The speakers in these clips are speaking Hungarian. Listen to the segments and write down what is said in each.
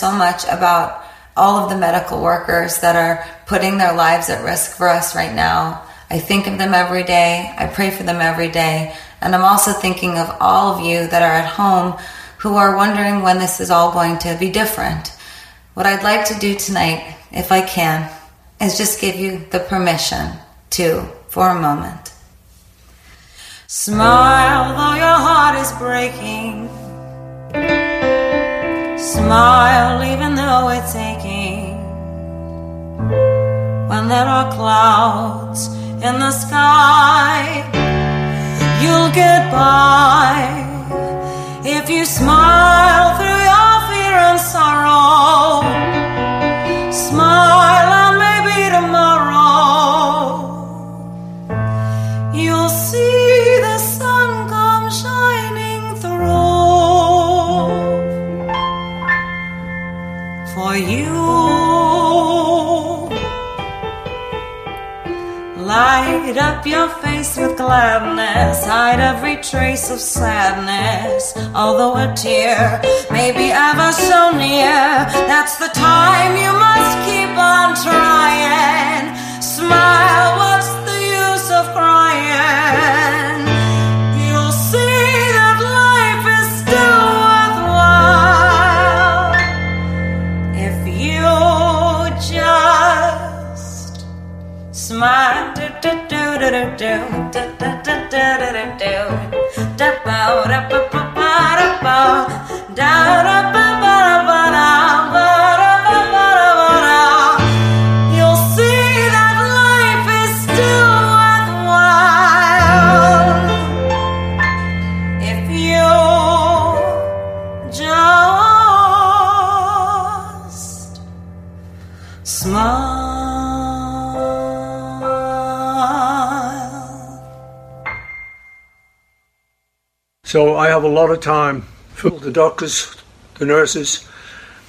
so much about all of the medical workers that are putting their lives at risk for us right now. I think of them every day. I pray for them every day. And I'm also thinking of all of you that are at home who are wondering when this is all going to be different. What I'd like to do tonight, if I can, is just give you the permission to, for a moment. Smile though your heart is breaking. Smile even though it's aching. When there are clouds in the sky, you'll get by if you smile through your fear and sorrow. Smile Light up your face with gladness, hide every trace of sadness. Although a tear may be ever so near, that's the time you must keep on trying. Smile, what's the use of crying? You'll see that life is still worthwhile if you just smile da da da So I have a lot of time for the doctors, the nurses,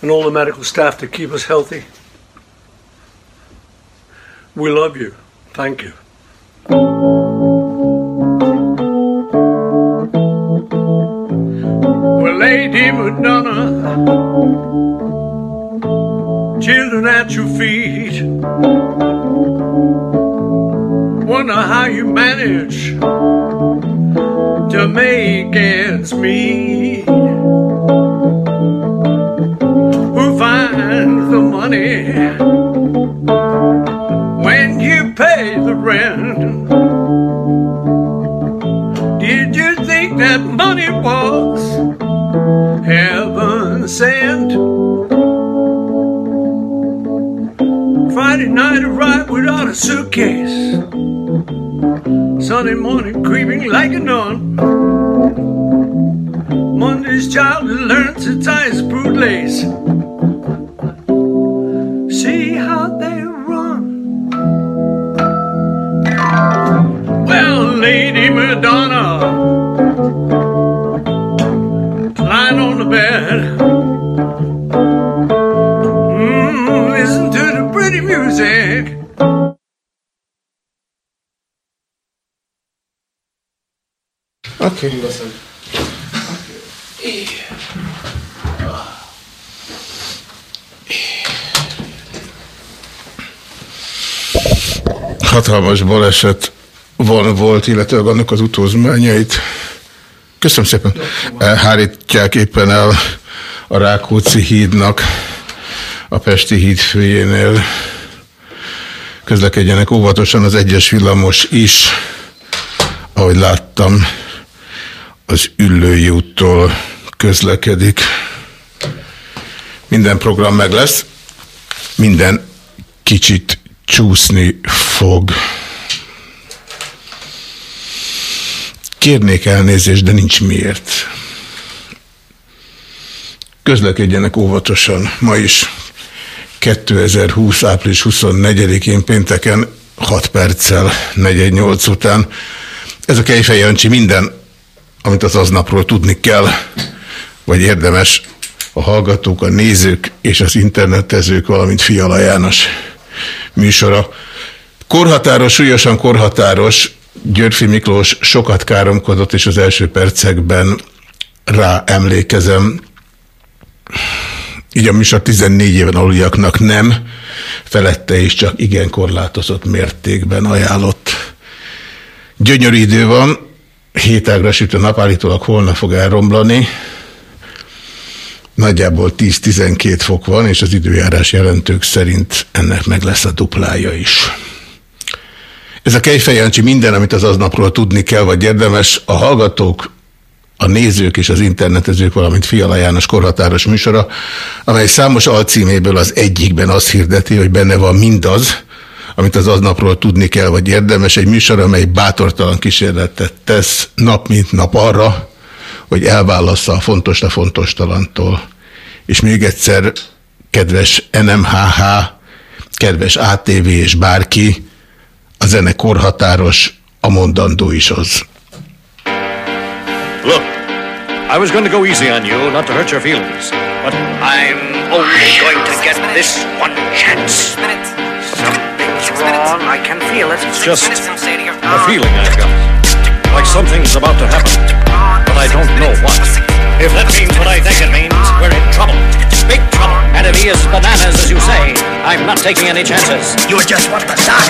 and all the medical staff to keep us healthy. We love you. Thank you. Well, Lady Madonna, children at your feet. Wonder how you manage to make ends meet. Who finds the money when you pay the rent? Did you think that money was heaven sent? Friday night arrived without a suitcase. Sunday morning creeping like a nun. Monday's child has learned to tie his bootlace. See how they run. Well, Lady Madonna, Oké. Okay. Hatalmas baleset van volt, illetve annak az utózmányait. Köszönöm szépen. Hárítják éppen el a Rákóczi hídnak a Pesti híd főjénél. Közlekedjenek óvatosan az egyes villamos is, ahogy láttam, az Üllői úttól közlekedik. Minden program meg lesz, minden kicsit csúszni fog. Kérnék elnézést, de nincs miért. Közlekedjenek óvatosan. Ma is 2020. április 24-én pénteken 6 perccel 48 után. Ez a Kejfej Jancsi minden, amit az aznapról tudni kell, vagy érdemes a hallgatók, a nézők és az internetezők, valamint Fiala János műsora. Korhatáros, súlyosan korhatáros, Györfi Miklós sokat káromkodott, és az első percekben rá emlékezem. így a műsor 14 éven aluliaknak nem, felette is csak igen korlátozott mértékben ajánlott. Gyönyörű idő van, hétágra süt a nap, állítólag holnap fog elromlani, nagyjából 10-12 fok van, és az időjárás jelentők szerint ennek meg lesz a duplája is. Ez a Kejfej Jancsi minden, amit az aznapról tudni kell, vagy érdemes. A hallgatók, a nézők és az internetezők, valamint Fiala János korhatáros műsora, amely számos alcíméből az egyikben azt hirdeti, hogy benne van mindaz, amit az aznapról tudni kell, vagy érdemes. Egy műsor, amely bátortalan kísérletet tesz nap mint nap arra, hogy elválassza a fontos a fontos talantól. És még egyszer, kedves NMHH, kedves ATV és bárki, a zene korhatáros, a mondandó is az. Look, I was going to go easy on you, not to hurt your feelings, but I'm only going to get this one chance. Wrong, I can feel it. It's just a feeling I've got. Like something's about to happen, but I don't know what. If that means what I think it means, we're in trouble. Big trouble. And if he is bananas, as you say, I'm not taking any chances. You just want to die.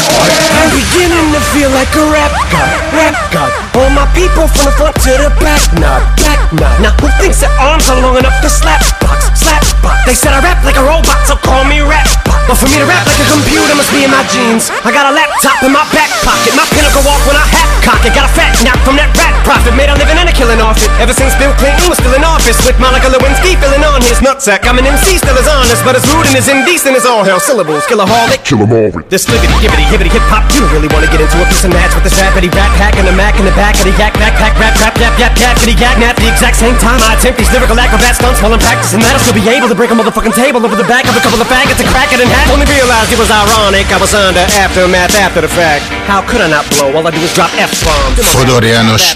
I'm beginning to feel like a rap god, rap god. All my people from the front to the back, nod, back nod. Now who thinks their arms are long enough to slap box, slap box? They said I rap like a robot, so call me rap. But for me to rap like a computer must be in my jeans. I got a laptop in my back pocket, my pinnacle walk when I hat cock it. Got a fat knock from that rat profit, made a living and a killing off it. Ever since Bill Clinton was still in office, with Monica Lewinsky filling on his nutsack. I'm an MC, still as honest, but as rude and as indecent as all hell. Syllables, kill a holic. Kill 'em all. This libbity, gibbity, hibbity, hip hop. You don't really wanna get into a piece of match with this rapidy rat pack and the mac in the back of the yak backpack rap rap yap yap yap kitty yak nap. The exact same time I attempt these lyrical acrobat stunts while I'm practicing that, I'll still be able to break a motherfucking table over the back of a couple of faggots and crack it in half. Only realized it was ironic. I was under aftermath after the fact. How could I not blow? All I do is drop F bombs. Fodor János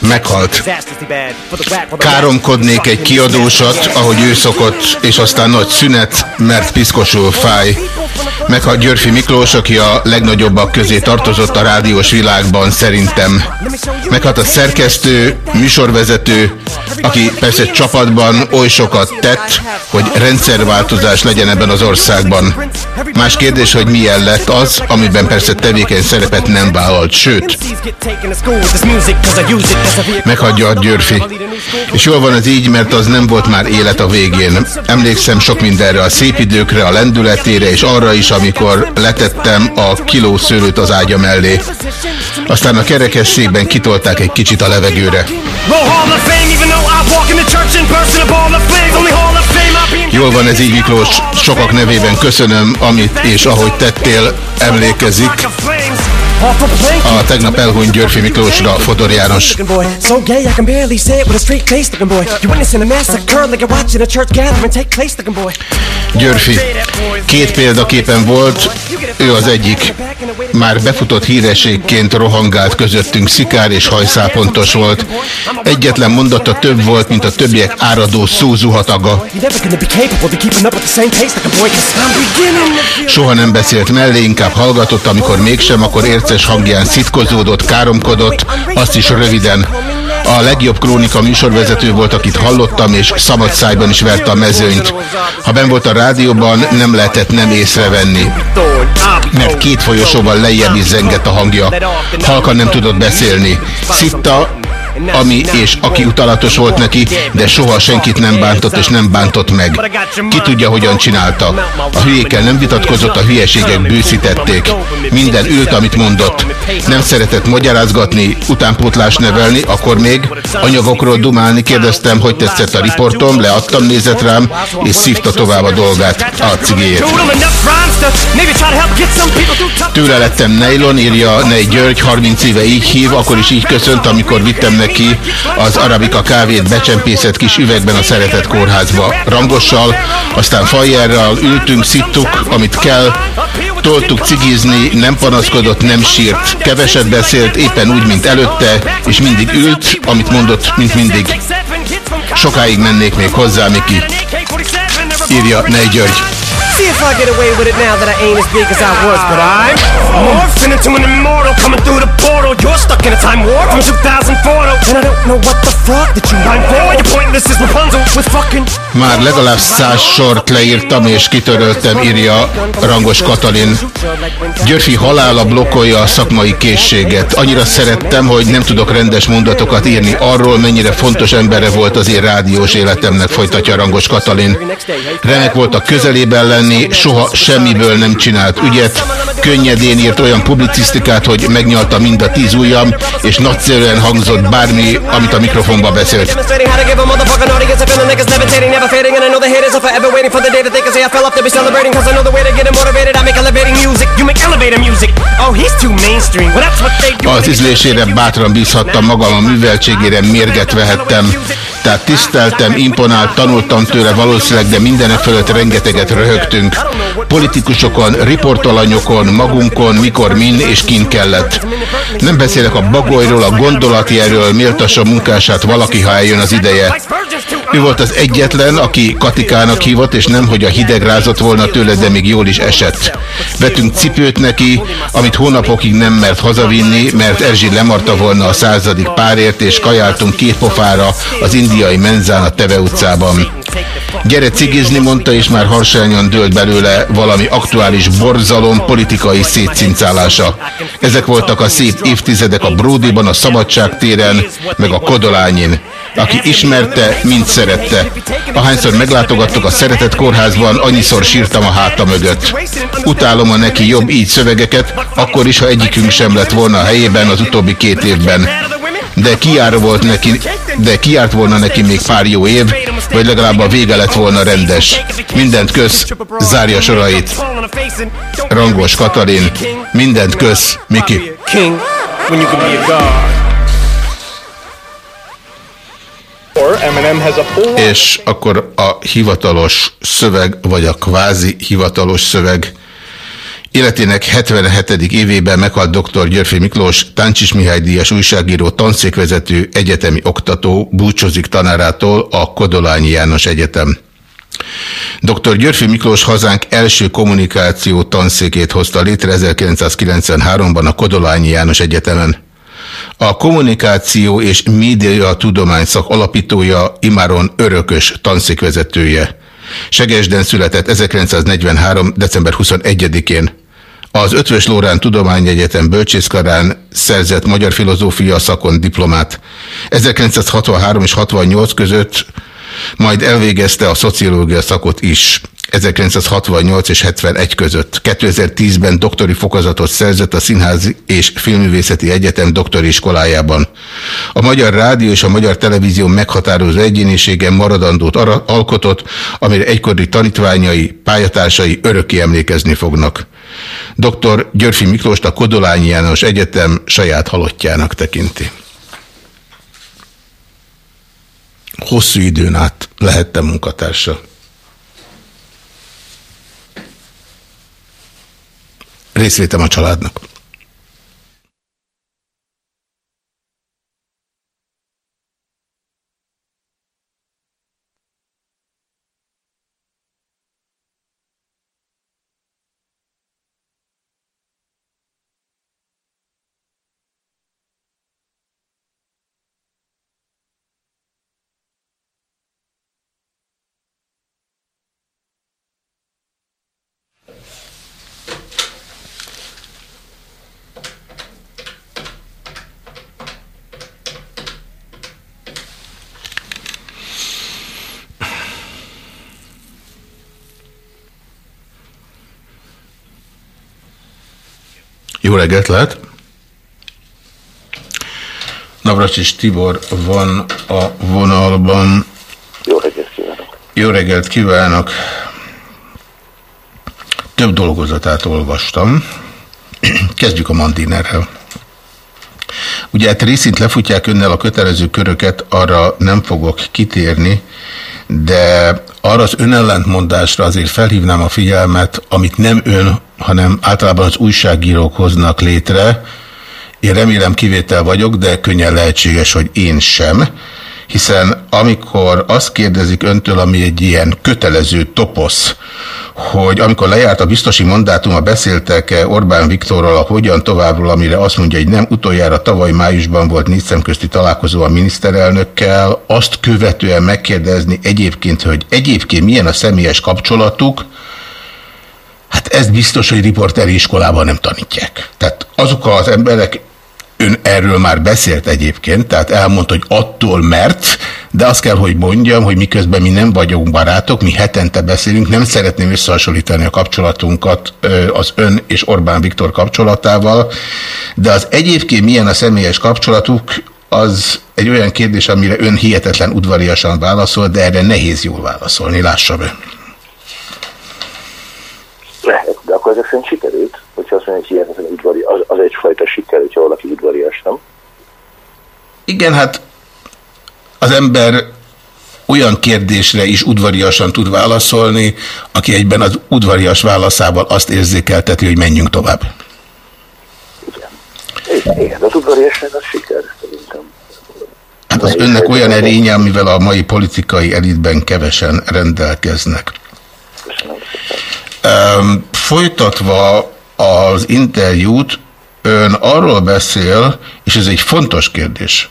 meghalt. Káromkodnék egy kiadósat, ahogy ő szokott, és aztán nagy szünet, mert piszkosul fáj. Meghalt Györfi Miklós, aki a legnagyobbak közé tartozott a rádiós világban szerintem. Meghalt a szerkesztő, műsorvezető, aki persze csapatban oly sokat tett, hogy rendszerváltozás legyen ebben az országban. Más kérdés, hogy milyen lett az, amiben persze tevékeny szerepet nem vállalt, sőt, meghagyja a Györfi. És jól van ez így, mert az nem volt már élet a végén. Emlékszem sok mindenre, a szép időkre, a lendületére, és arra is, amikor letettem a kiló szőlőt az ágya mellé. Aztán a kerekesszékben kitolták egy kicsit a levegőre. Jól van ez így, Miklós. Sokak nevében köszönöm, amit és ahogy tettél, emlékezik. A tegnap elhunyt Györfi Miklósra Fodor János. Györfi. Két példaképen volt, ő az egyik. Már befutott hírességként rohangált közöttünk, szikár és hajszápontos volt. Egyetlen mondata több volt, mint a többiek áradó szózuhataga. Soha nem beszélt mellé, inkább hallgatott, amikor mégsem, akkor érces hangján szitkozódott, káromkodott, azt is röviden. A legjobb krónika műsorvezető volt, akit hallottam, és szabad szájban is verte a mezőnyt. Ha ben volt a rádióban, nem lehetett nem észrevenni. Mert két folyosóval lejjebb is zengett a hangja. Halkan nem tudott beszélni. Szitta ami és aki utalatos volt neki, de soha senkit nem bántott és nem bántott meg. Ki tudja, hogyan csinálta. A hülyékkel nem vitatkozott, a hülyeségek bőszítették. Minden ült, amit mondott. Nem szeretett magyarázgatni, utánpótlást nevelni, akkor még anyagokról dumálni, kérdeztem, hogy tetszett a riportom, leadtam, nézett rám, és szívta tovább a dolgát, a cigéjét. Tőle lettem Neylon, írja Ney György, 30 éve így hív, akkor is így köszönt, amikor vittem neki az arabika kávét becsempészett kis üvegben a szeretett kórházba. Rangossal, aztán fajerrel ültünk, szittuk, amit kell, toltuk cigizni, nem panaszkodott, nem sírt, keveset beszélt, éppen úgy, mint előtte, és mindig ült, amit mondott, mint mindig. Sokáig mennék még hozzá, Miki. Írja Ney György. See if I get away with it now that I ain't as big as I was, but I'm morphing into an immortal coming through the portal. You're stuck in a time warp. from 2004 though. And I don't know what the fuck that you rhyme for. You're pointless as Rapunzel with fucking. Már legalább száz sort leírtam és kitöröltem, írja Rangos Katalin. Györfi halála blokkolja a szakmai készséget. Annyira szerettem, hogy nem tudok rendes mondatokat írni arról, mennyire fontos embere volt az én rádiós életemnek, folytatja Rangos Katalin. Remek volt a közelében lenni, soha semmiből nem csinált ügyet, könnyedén írt olyan publicisztikát, hogy megnyalta mind a tíz ujjam, és nagyszerűen hangzott bármi, amit a mikrofonba beszélt. Az ízlésére bátran bízhattam magam, a műveltségére mérget vehettem. Tehát tiszteltem, imponált, tanultam tőle valószínűleg, de mindenek fölött rengeteget röhögtünk. Politikusokon, riportalanyokon, magunkon, mikor, min és kin kellett. Nem beszélek a bagolyról, a gondolati erről, méltassa munkását valaki, ha eljön az ideje. Ő volt az egyetlen, aki Katikának hívott, és nem, hogy a hideg rázott volna tőle, de még jól is esett. Vetünk cipőt neki, amit hónapokig nem mert hazavinni, mert Erzsi lemarta volna a századik párért, és kajáltunk két pofára az indiai menzán a Teve utcában. Gyere cigizni, mondta, és már harsányon dőlt belőle valami aktuális borzalom politikai szétszincálása. Ezek voltak a szép évtizedek a Bródiban, a Szabadságtéren, meg a Kodolányin. Aki ismerte, mind szerette. Ahányszor meglátogattok a Szeretett Kórházban, annyiszor sírtam a háta mögött. Utálom a neki jobb így szövegeket, akkor is, ha egyikünk sem lett volna a helyében az utóbbi két évben de kiár volt neki, de kiárt volna neki még pár jó év, vagy legalább a vége lett volna rendes. Mindent kösz, zárja sorait. Rangos Katalin, mindent kösz, Miki. És akkor a hivatalos szöveg, vagy a kvázi hivatalos szöveg Életének 77. évében meghalt dr. Györfi Miklós, Táncsis Mihály Díjas újságíró, tanszékvezető, egyetemi oktató, búcsúzik tanárától a Kodolányi János Egyetem. Dr. Györfi Miklós hazánk első kommunikáció tanszékét hozta létre 1993-ban a Kodolányi János Egyetemen. A kommunikáció és média tudományszak alapítója, imáron örökös tanszékvezetője. Segesden született 1943. december 21-én. Az Ötvös Lórán Tudományegyetem bölcsészkarán szerzett magyar filozófia szakon diplomát. 1963 és 68 között majd elvégezte a szociológia szakot is. 1968 és 71 között. 2010-ben doktori fokozatot szerzett a Színház és Filmművészeti Egyetem doktori iskolájában. A Magyar Rádió és a Magyar Televízió meghatározó egyéniségen maradandót alkotott, amire egykori tanítványai, pályatársai örökké emlékezni fognak. Dr. Györfi Miklóst a Kodolányi János Egyetem saját halottjának tekinti. Hosszú időn át lehettem munkatársa. részvétem a családnak. Reggelt lehet! Navracsis Tibor van a vonalban. Jó reggelt kívánok! Jó reggelt kívánok! Több dolgozatát olvastam. Kezdjük a Mandinerrel. Ugye hát részint lefutják önnel a kötelező köröket, arra nem fogok kitérni, de arra az önellentmondásra azért felhívnám a figyelmet, amit nem ön, hanem általában az újságírók hoznak létre. Én remélem kivétel vagyok, de könnyen lehetséges, hogy én sem, hiszen amikor azt kérdezik öntől, ami egy ilyen kötelező toposz, hogy amikor lejárt a biztosi mandátuma, beszéltek-e Orbán Viktorral a hogyan továbbról, amire azt mondja, hogy nem utoljára tavaly májusban volt négy szemközti találkozó a miniszterelnökkel, azt követően megkérdezni egyébként, hogy egyébként milyen a személyes kapcsolatuk, Hát ez biztos, hogy riporteri iskolában nem tanítják. Tehát azok az emberek, ön erről már beszélt egyébként, tehát elmondta, hogy attól mert, de azt kell, hogy mondjam, hogy miközben mi nem vagyunk barátok, mi hetente beszélünk, nem szeretném összehasonlítani a kapcsolatunkat az ön és Orbán Viktor kapcsolatával, de az egyébként milyen a személyes kapcsolatuk, az egy olyan kérdés, amire ön hihetetlen udvariasan válaszol, de erre nehéz jól válaszolni, lássa be. Lehet, de akkor ezek szerint sikerült, hogyha azt mondja, hogy hihetetlen udvari, az, az egyfajta siker, hogyha valaki udvarias, nem? Igen, hát az ember olyan kérdésre is udvariasan tud válaszolni, aki egyben az udvarias válaszával azt érzékelteti, hogy menjünk tovább. Igen, igen az udvariasság az siker, szerintem. Hát az önnek olyan erénye, amivel a mai politikai elitben kevesen rendelkeznek. Köszönöm szépen. Folytatva az interjút, ön arról beszél, és ez egy fontos kérdés,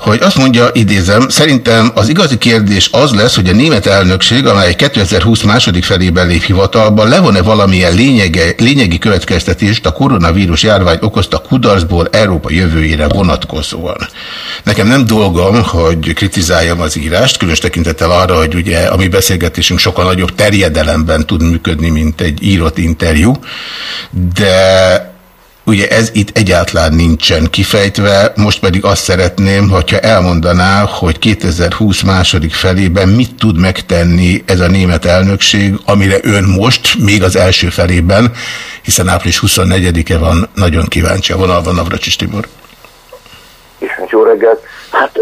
hogy azt mondja, idézem, szerintem az igazi kérdés az lesz, hogy a német elnökség, amely 2020 második felében lép hivatalba, levon-e valamilyen lényege, lényegi következtetést a koronavírus járvány okozta kudarcból Európa jövőjére vonatkozóan. Nekem nem dolgom, hogy kritizáljam az írást, különös tekintettel arra, hogy ugye a mi beszélgetésünk sokkal nagyobb terjedelemben tud működni, mint egy írott interjú, de Ugye ez itt egyáltalán nincsen kifejtve, most pedig azt szeretném, hogyha elmondaná, hogy 2020 második felében mit tud megtenni ez a német elnökség, amire ön most, még az első felében, hiszen április 24-e van, nagyon kíváncsi a vonalban Navracsis Tibor. Ismét jó reggelt. Hát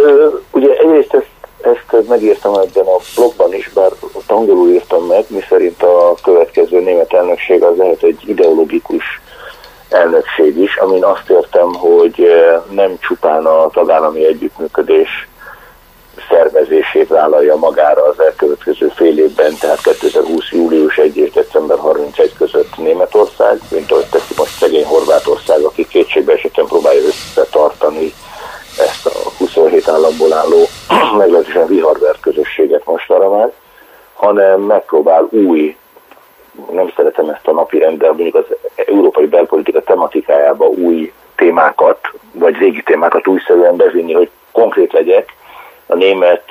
ugye egyrészt ezt, ezt megírtam ebben a blogban is, bár ott angolul írtam meg, miszerint a következő német elnökség az lehet egy ideológikus elnökség is, amin azt értem, hogy nem csupán a tagállami együttműködés szervezését vállalja magára az elkövetkező fél évben, tehát 2020. július 1 és december 31 között Németország, mint ahogy teszi most szegény Horvátország, aki kétségbe esetben próbálja összetartani ezt a 27 államból álló meglehetősen viharvert közösséget mostanra már, hanem megpróbál új nem szeretem ezt a napi rendel, mondjuk az európai belpolitika tematikájába új témákat, vagy régi témákat újszerűen bevinni, hogy konkrét legyek. A német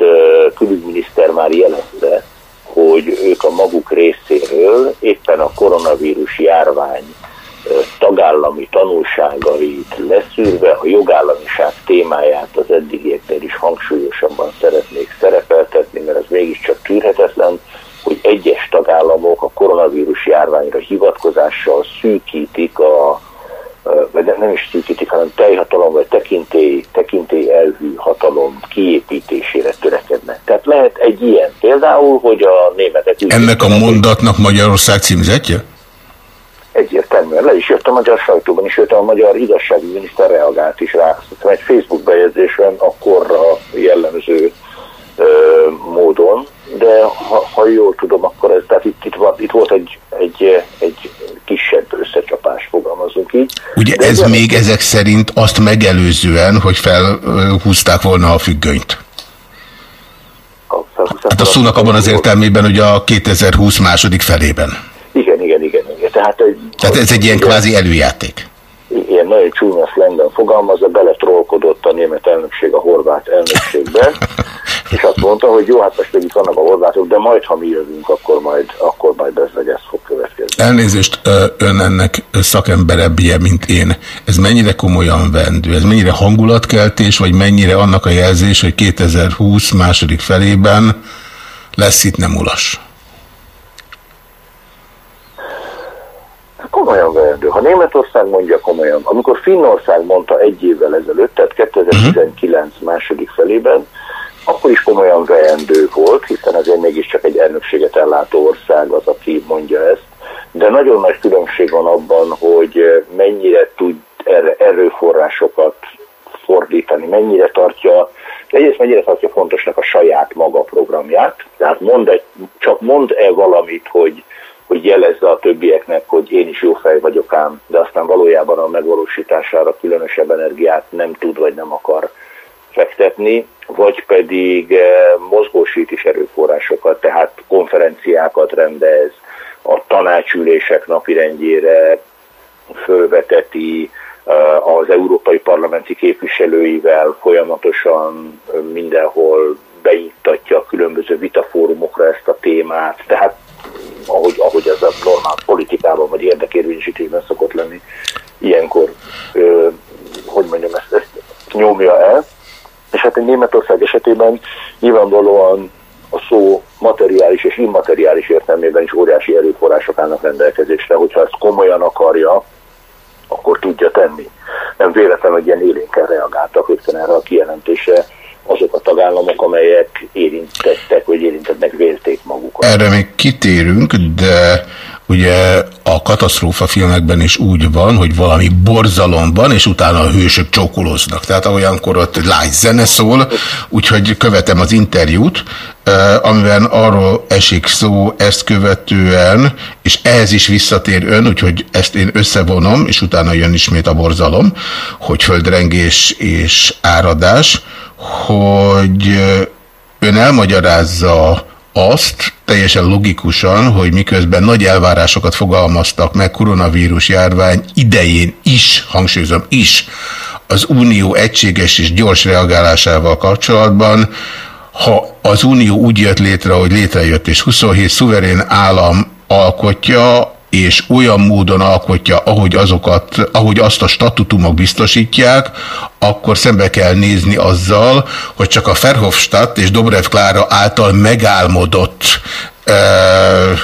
külügyminiszter már jelezte, hogy ők a maguk részéről éppen a koronavírus járvány tagállami tanulságait leszűrve a jogállamiság témáját az eddigieknél is hangsúlyosabban szeretnék szerepeltetni, mert ez mégiscsak tűrhetetlen, hogy egyes tagállamok a koronavírus járványra hivatkozással szűkítik a vagy nem is szűkítik, hanem teljhatalom vagy tekintély, tekintély elvű hatalom kiépítésére törekednek. Tehát lehet egy ilyen például, hogy a németek... Ennek a mondatnak Magyarország címzetje? Egyértelműen le is jött a magyar sajtóban is, jött a magyar igazságügyminiszter reagált is rá. Azt egy Facebook bejegyzésben akkorra jellemző ö, módon, de ha, ha jól tudom, akkor ez, tehát itt, itt, itt volt egy, egy, egy kisebb összecsapás, fogalmazunk így. Ugye de ez még egy... ezek szerint azt megelőzően, hogy felhúzták volna a függönyt? Hát a szónak abban az értelmében, hogy a 2020 második felében. Igen, igen, igen. igen. Tehát, Tehát ez egy ilyen kvázi előjáték ilyen nagyon csúnya szlengben fogalmazza, beletrolkodott a német elnökség a horvát elnökségbe, és azt mondta, hogy jó, hát most itt vannak a horvátok, de majd, ha mi jövünk, akkor majd, akkor majd ez, ez fog következni. Elnézést, ön ennek szakemberebbje, mint én. Ez mennyire komolyan vendő? Ez mennyire hangulatkeltés, vagy mennyire annak a jelzés, hogy 2020 második felében lesz itt nem ulas? komolyan veendő. Ha Németország mondja komolyan, amikor Finnország mondta egy évvel ezelőtt, tehát mhm. 2019 második felében, akkor is komolyan veendő volt, hiszen azért mégiscsak egy elnökséget ellátó ország az, aki mondja ezt, de nagyon nagy különbség van abban, hogy mennyire tud erre erőforrásokat fordítani, mennyire tartja, egyrészt mennyire tartja fontosnak a saját maga programját, tehát mond egy, csak mond-e valamit, hogy hogy jelezze a többieknek, hogy én is jó fej vagyok ám, de aztán valójában a megvalósítására különösebb energiát nem tud vagy nem akar fektetni, vagy pedig eh, mozgósít is erőforrásokat, tehát konferenciákat rendez, a tanácsülések napirendjére fölveteti, eh, az európai parlamenti képviselőivel folyamatosan eh, mindenhol beiktatja a különböző vitafórumokra ezt a témát. Tehát ahogy, ahogy ez a normál politikában vagy érdekérvényesítésben szokott lenni, ilyenkor, ö, hogy mondjam, ezt, ezt nyomja el. És hát egy Németország esetében nyilvánvalóan a szó materiális és immateriális értelmében is óriási erőforrások állnak rendelkezésre, hogyha ezt komolyan akarja, akkor tudja tenni. Nem véletlen, hogy ilyen élénken reagáltak rögtön erre a kijelentésre azok a tagállamok, amelyek érintettek, vagy érintettek vélték magukat. Erre még kitérünk, de ugye a katasztrófa filmekben is úgy van, hogy valami borzalom van, és utána a hősök csókolóznak. Tehát olyankor ott lágy zene szól, úgyhogy követem az interjút, amiben arról esik szó ezt követően, és ehhez is visszatér ön, úgyhogy ezt én összevonom, és utána jön ismét a borzalom, hogy földrengés és áradás, hogy ön elmagyarázza azt teljesen logikusan, hogy miközben nagy elvárásokat fogalmaztak meg koronavírus járvány idején is, hangsúlyozom is, az Unió egységes és gyors reagálásával kapcsolatban, ha az Unió úgy jött létre, hogy létrejött, és 27 szuverén állam alkotja, és olyan módon alkotja, ahogy, azokat, ahogy azt a statutumok biztosítják, akkor szembe kell nézni azzal, hogy csak a Ferhofstadt és Dobrev Klára által megálmodott uh,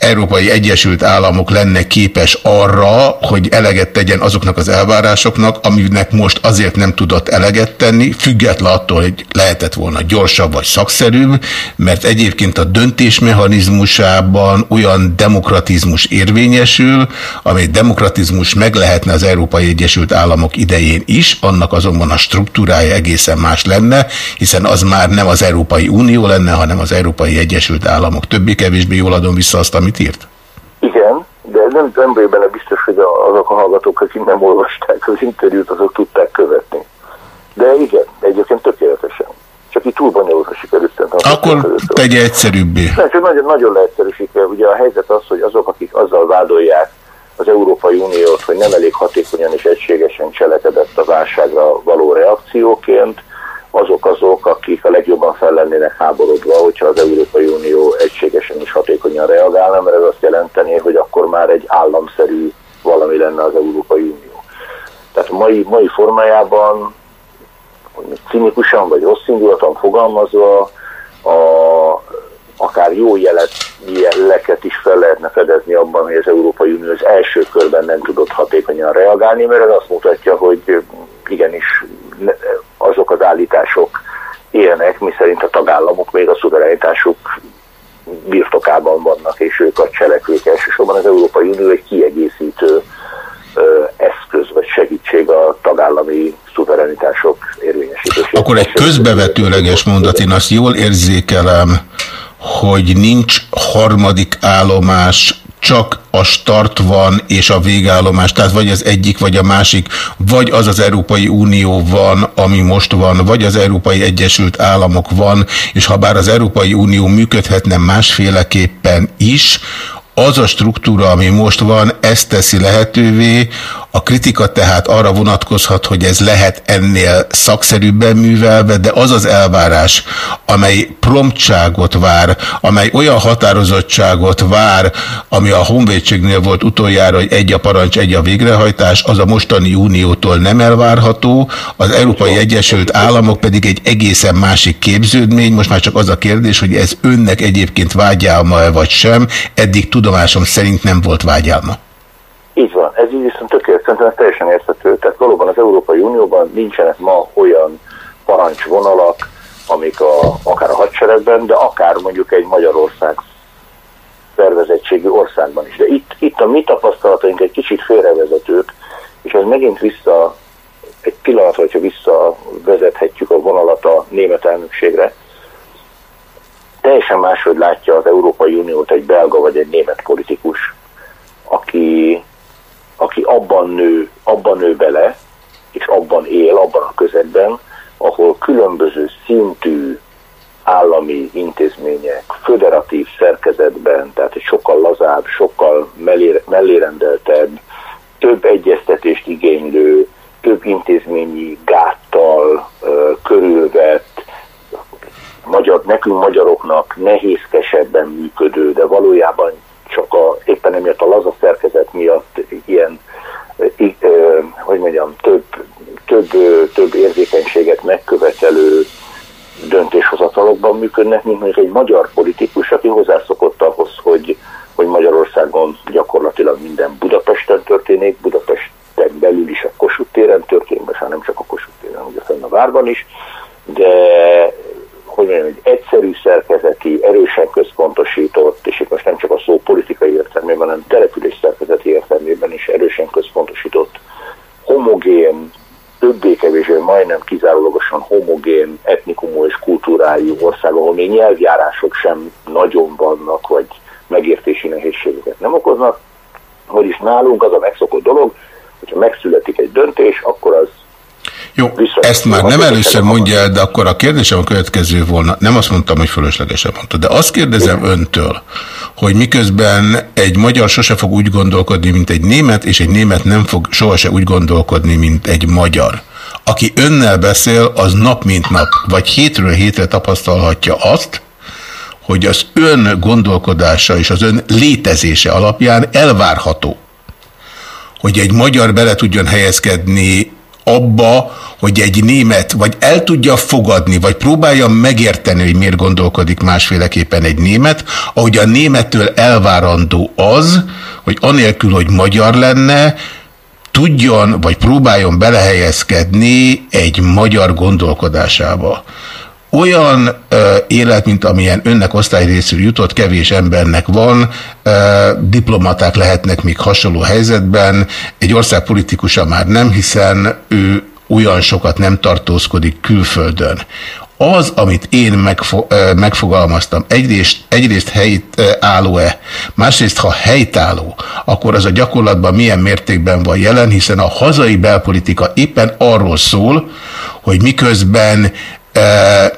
Európai Egyesült Államok lenne képes arra, hogy eleget tegyen azoknak az elvárásoknak, aminek most azért nem tudott eleget tenni, független attól, hogy lehetett volna gyorsabb vagy szakszerűbb, mert egyébként a döntésmechanizmusában olyan demokratizmus érvényesül, amely demokratizmus meg lehetne az Európai Egyesült Államok idején is, annak azonban a struktúrája egészen más lenne, hiszen az már nem az Európai Unió lenne, hanem az Európai Egyesült Államok. Többé-kevésbé jól adom vissza azt, amit írt? Igen, de nem, nem vagyok benne biztos, hogy azok a hallgatók, akik nem olvasták az interjút, azok tudták követni. De igen, egyébként tökéletesen. Csak itt túl bonyolultra sikerült. Akkor tegye egyszerűbbé. Nem, csak nagyon, nagyon leegyszerűsítve. Ugye a helyzet az, hogy azok, akik azzal vádolják az Európai Uniót, hogy nem elég hatékonyan és egységesen cselekedett a válságra való reakcióként, azok azok, akik a legjobban fel lennének háborodva, hogyha az Európai Unió egységesen és hatékonyan reagálna, mert ez azt jelenteni, hogy akkor már egy államszerű valami lenne az Európai Unió. Tehát mai, mai formájában, cinikusan vagy rossz indulaton fogalmazva, a, akár jó jelet, jeleket is fel lehetne fedezni abban, hogy az Európai Unió az első körben nem tudott hatékonyan reagálni, mert ez azt mutatja, hogy igenis azok az állítások élnek, miszerint a tagállamok még a szuverenitásuk birtokában vannak, és ők a cselekvők. Elsősorban az Európai Unió egy kiegészítő eszköz vagy segítség a tagállami szuverenitások érvényesítésére. Akkor egy közbevetőleges mondat, én azt jól érzékelem, hogy nincs harmadik állomás csak a start van és a végállomás, tehát vagy az egyik, vagy a másik, vagy az az Európai Unió van, ami most van, vagy az Európai Egyesült Államok van, és ha bár az Európai Unió működhetne másféleképpen is, az a struktúra, ami most van, ezt teszi lehetővé, a kritika tehát arra vonatkozhat, hogy ez lehet ennél szakszerűbben művelve, de az az elvárás, amely promptságot vár, amely olyan határozottságot vár, ami a honvédségnél volt utoljára, hogy egy a parancs, egy a végrehajtás, az a mostani uniótól nem elvárható, az Európai Egyesült Államok pedig egy egészen másik képződmény, most már csak az a kérdés, hogy ez önnek egyébként vágyálma-e vagy sem, eddig tudomásom szerint nem volt vágyálma. Így van, ez így viszont tökéletes, szerintem teljesen érthető. Tehát valóban az Európai Unióban nincsenek ma olyan parancsvonalak, amik a, akár a hadseregben, de akár mondjuk egy Magyarország szervezettségű országban is. De itt, itt a mi tapasztalataink egy kicsit félrevezetők, és ez megint vissza, egy pillanat, hogyha visszavezethetjük a vonalat a német elnökségre, teljesen máshogy látja az Európai Uniót egy belga vagy egy német politikus, aki aki abban nő abban nő bele, és abban él, abban a közegben, ahol különböző szintű állami intézmények föderatív szerkezetben, tehát egy sokkal lazább, sokkal mellérendeltebb, több egyeztetést igénylő, több intézményi gáttal körülvett, magyar, nekünk magyaroknak nehézkesebben működő, de valójában csak a, éppen emiatt a laza szerkezet miatt ilyen, uh, hogy mondjam, több, több, több érzékenységet megkövetelő döntéshozatalokban működnek, mint mondjuk egy magyar politikus, aki hozzászokott ahhoz, hogy, hogy Magyarországon gyakorlatilag minden Budapesten történik, Budapesten belül is a Kossuth téren történik, és csak a Kossuth téren, ugye fenn a várban is, de hogy mondjam, egy egyszerű szerkezeti, erősen központosított, és itt most nem csak a szó politikai értelmében, hanem település szerkezeti értelmében is erősen központosított, homogén, többé-kevésbé majdnem kizárólagosan homogén etnikumú és kultúrájú ország, ahol még nyelvjárások sem nagyon vannak, vagy megértési nehézségeket nem okoznak, vagyis nálunk az a megszokott dolog, hogyha megszületik egy döntés, akkor az jó, ezt már nem először mondja el, de akkor a kérdésem a következő volna. Nem azt mondtam, hogy fölöslegesen mondta, de azt kérdezem öntől, hogy miközben egy magyar sose fog úgy gondolkodni, mint egy német, és egy német nem fog sohasem úgy gondolkodni, mint egy magyar. Aki önnel beszél, az nap mint nap, vagy hétről hétre tapasztalhatja azt, hogy az ön gondolkodása és az ön létezése alapján elvárható, hogy egy magyar bele tudjon helyezkedni abba, hogy egy német vagy el tudja fogadni, vagy próbálja megérteni, hogy miért gondolkodik másféleképpen egy német, ahogy a némettől elvárandó az, hogy anélkül, hogy magyar lenne, tudjon, vagy próbáljon belehelyezkedni egy magyar gondolkodásába. Olyan ö, élet, mint amilyen önnek osztályrészül jutott, kevés embernek van, ö, diplomaták lehetnek még hasonló helyzetben, egy ország politikusa már nem, hiszen ő olyan sokat nem tartózkodik külföldön. Az, amit én megfo megfogalmaztam, egyrészt, egyrészt helytálló-e, másrészt, ha helytálló, akkor az a gyakorlatban milyen mértékben van jelen, hiszen a hazai belpolitika éppen arról szól, hogy miközben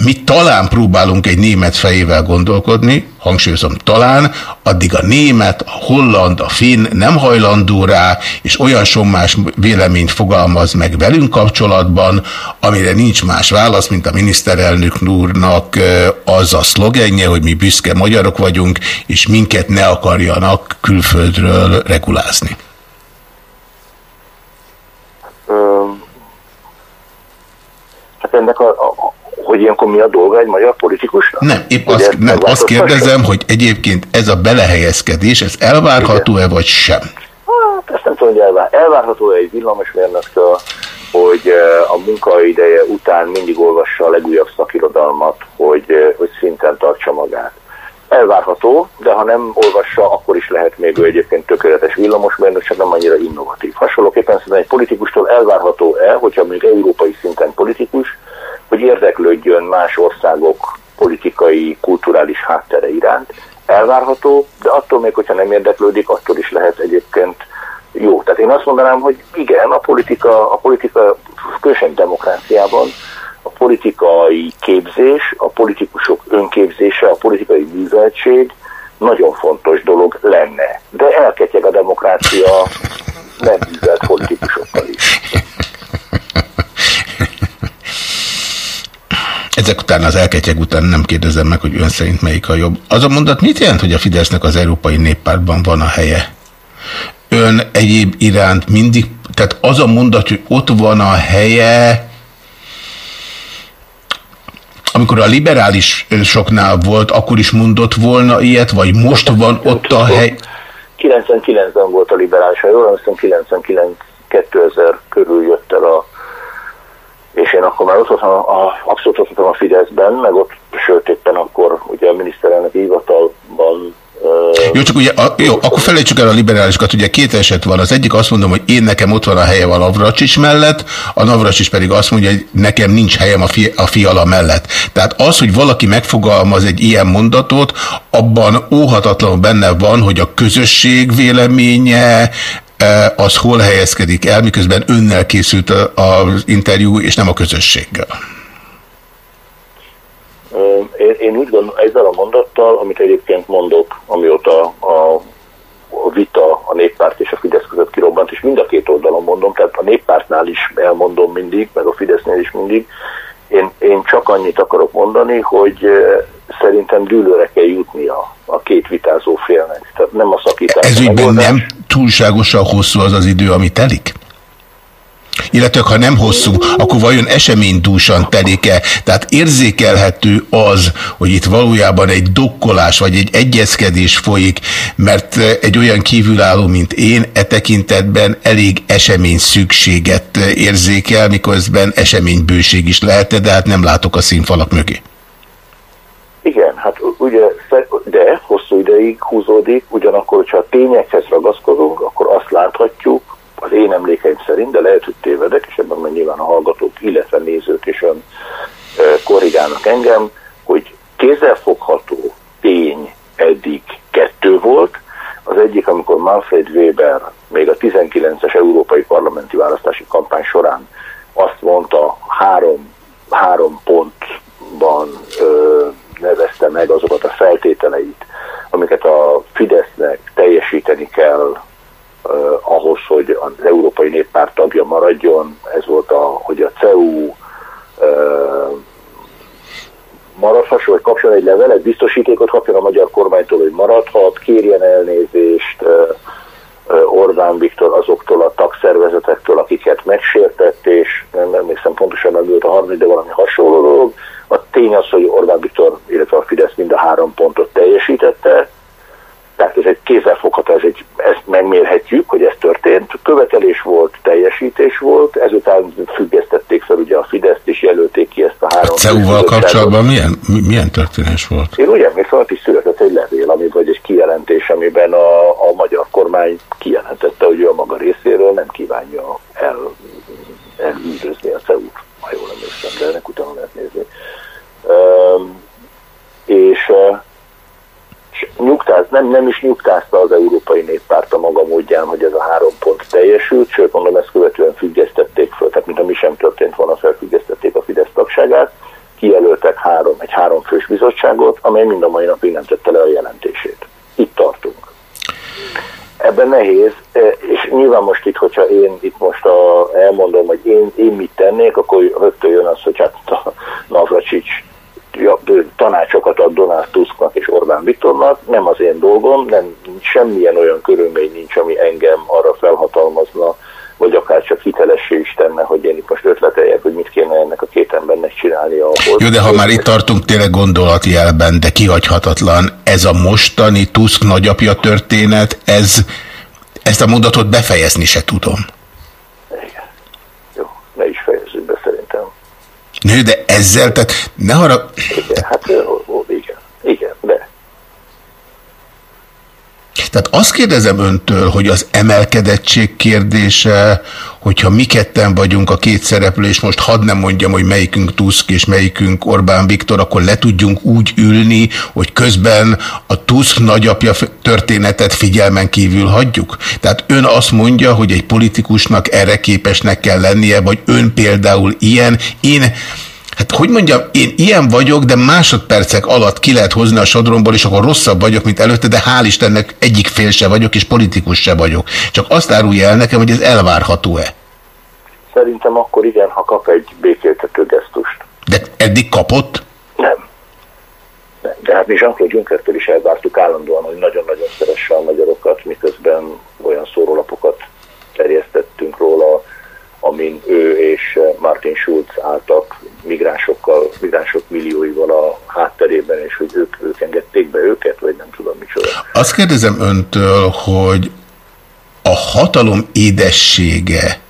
mi talán próbálunk egy német fejével gondolkodni, hangsúlyozom talán, addig a német, a holland, a finn nem hajlandó rá, és olyan sommás véleményt fogalmaz meg velünk kapcsolatban, amire nincs más válasz, mint a miniszterelnök úrnak az a szlogenje, hogy mi büszke magyarok vagyunk, és minket ne akarjanak külföldről regulázni. Hát ennek a, a hogy ilyenkor mi a dolga egy magyar politikusnak? Nem, épp azt, nem, azt kérdezem, hogy egyébként ez a belehelyezkedés, ez elvárható-e vagy sem? Hát ezt nem tudom, hogy elvár, elvárható-e egy villamosmérnöktől, hogy eh, a munkaideje után mindig olvassa a legújabb szakirodalmat, hogy, eh, hogy szinten tartsa magát. Elvárható, de ha nem olvassa, akkor is lehet még ő egyébként tökéletes villamosmérnök, csak nem annyira innovatív. Hasonlóképpen szerintem egy politikustól elvárható-e, hogyha még európai szinten politikus, hogy érdeklődjön más országok politikai, kulturális háttere iránt. Elvárható, de attól még, hogyha nem érdeklődik, attól is lehet egyébként jó. Tehát én azt mondanám, hogy igen, a politika, a politika különösen demokráciában a politikai képzés, a politikusok önképzése, a politikai műveltség nagyon fontos dolog lenne. De elketyeg a demokrácia nem művelt politikusokkal is. Ezek után az elketyeg után nem kérdezem meg, hogy ön szerint melyik a jobb. Az a mondat mit jelent, hogy a Fidesznek az Európai Néppártban van a helye? Ön egyéb iránt mindig, tehát az a mondat, hogy ott van a helye, amikor a liberális soknál volt, akkor is mondott volna ilyet, vagy most van ott a hely? 99-ben volt a liberális, ha jól 99 2000 körül jött el a és én akkor már ott voltam, a, abszolút ott voltam a Fideszben, meg ott, sőt éppen akkor ugye a miniszterelnök hivatalban jó, csak ugye, a, jó, akkor felejtsük el a liberálisokat, ugye két eset van. Az egyik azt mondom, hogy én nekem ott van a helyem a Navracsics mellett, a Navracsics pedig azt mondja, hogy nekem nincs helyem a, fi, a fiala mellett. Tehát az, hogy valaki megfogalmaz egy ilyen mondatot, abban óhatatlanul benne van, hogy a közösség véleménye, az hol helyezkedik el, miközben önnel készült az interjú, és nem a közösséggel? Én, úgy gondolom, ezzel a mondattal, amit egyébként mondok, amióta a, a vita a néppárt és a Fidesz között kirobbant, és mind a két oldalon mondom, tehát a néppártnál is elmondom mindig, meg a Fidesznél is mindig, én, én csak annyit akarok mondani, hogy szerintem dűlőre kell jutnia a két vitázó félnek. Tehát nem a szakítás. Ez ügyben nem túlságosan hosszú az az idő, ami telik? Illetve ha nem hosszú, akkor vajon eseménydúsan telik-e? Tehát érzékelhető az, hogy itt valójában egy dokkolás vagy egy egyezkedés folyik, mert egy olyan kívülálló, mint én, e tekintetben elég esemény szükséget érzékel, miközben eseménybőség is lehet, de hát nem látok a színfalak mögé. Igen, hát ugye, de hosszú ideig húzódik, ugyanakkor, hogyha a tényekhez ragaszkodunk, akkor azt láthatjuk, az én emlékeim szerint, de lehet, hogy tévedek, és ebben meg nyilván a hallgatók, illetve nézők is ön korrigálnak engem, hogy kézzelfogható tény eddig kettő volt. Az egyik, amikor Manfred Weber még a 19-es európai parlamenti választási kampány során azt mondta, három, három pontban nevezte meg azokat a feltételeit, amiket a Fidesznek teljesíteni kell uh, ahhoz, hogy az Európai Néppárt tagja maradjon. Ez volt, a, hogy a CEU uh, maradhasson, vagy kapjon egy levelet, biztosítékot kapjon a magyar kormánytól, hogy maradhat, kérjen elnézést uh, Orbán Viktor azoktól a tagszervezetektől, akiket megsértett, és nem emlékszem pontosan meg volt a harmadik, de valami hasonló dolog. A tény az, hogy Orbán Viktor, illetve a Fidesz mind a három pontot teljesítette, tehát ez egy kézzelfogható, ez egy, ezt megmérhetjük, hogy ez történt. Követelés volt, teljesítés volt, ezután függesztették fel ugye a Fideszt, és jelölték ki ezt a három... A CEU-val kapcsolatban milyen, milyen történés volt? Én úgy emlékszem, hogy született egy levél, ami, vagy egy kijelentés, amiben a, a magyar kormány kijelentette, hogy ő a maga részéről nem kívánja el, elűzözni a CEU-t, ha jól emlékszem, de ennek utána lehet nézni. Um, és nyugtáz, nem, nem is nyugtázta az Európai Néppárt a maga módján, hogy ez a három pont teljesült, sőt mondom, ezt követően függesztették föl, tehát mint mi sem történt volna, felfüggesztették a Fidesz tagságát, kijelöltek három, egy háromfős bizottságot, amely mind a mai napig nem tette le a jelentését. Itt tartunk. Ebben nehéz, és nyilván most itt, hogyha én itt most a, elmondom, hogy én, én mit tennék, akkor rögtön jön az, hogy hát a Navracsics tanácsokat ad Donald Tusknak és Orbán Viktornak, nem az én dolgom, nem, semmilyen olyan körülmény nincs, ami engem arra felhatalmazna, vagy akár csak hitelessé is tenne, hogy én itt most ötleteljek, hogy mit kéne ennek a két embernek csinálni. Ahol Jó, de ha már itt tartunk tényleg gondolati elben, de kihagyhatatlan, ez a mostani Tusk nagyapja történet, ez, ezt a mondatot befejezni se tudom. Igen. Jó, ne is fejezzük be szerintem. Nő, de ezzel, tehát ne harag... Hát igen, igen, de... Tehát azt kérdezem öntől, hogy az emelkedettség kérdése, hogyha mi ketten vagyunk a két szereplő, és most hadd nem mondjam, hogy melyikünk Tusk és melyikünk Orbán Viktor, akkor le tudjunk úgy ülni, hogy közben a Tusk nagyapja történetet figyelmen kívül hagyjuk? Tehát ön azt mondja, hogy egy politikusnak erre képesnek kell lennie, vagy ön például ilyen, én Hát hogy mondjam, én ilyen vagyok, de másodpercek alatt ki lehet hozni a sodromból, és akkor rosszabb vagyok, mint előtte, de hál' Istennek egyik fél se vagyok, és politikus se vagyok. Csak azt árulja el nekem, hogy ez elvárható-e. Szerintem akkor igen, ha kap egy békéltető gesztust. De eddig kapott? Nem. Nem. De hát mi Jean-Claude Junckertől is elvártuk állandóan, hogy nagyon-nagyon szeresse a magyarokat, miközben olyan szórólapokat terjesztettünk róla, amin ő és Martin Schulz álltak migránsokkal, migránsok millióival a hátterében, és hogy ők, ők engedték be őket, vagy nem tudom micsoda. Azt kérdezem öntől, hogy a hatalom édessége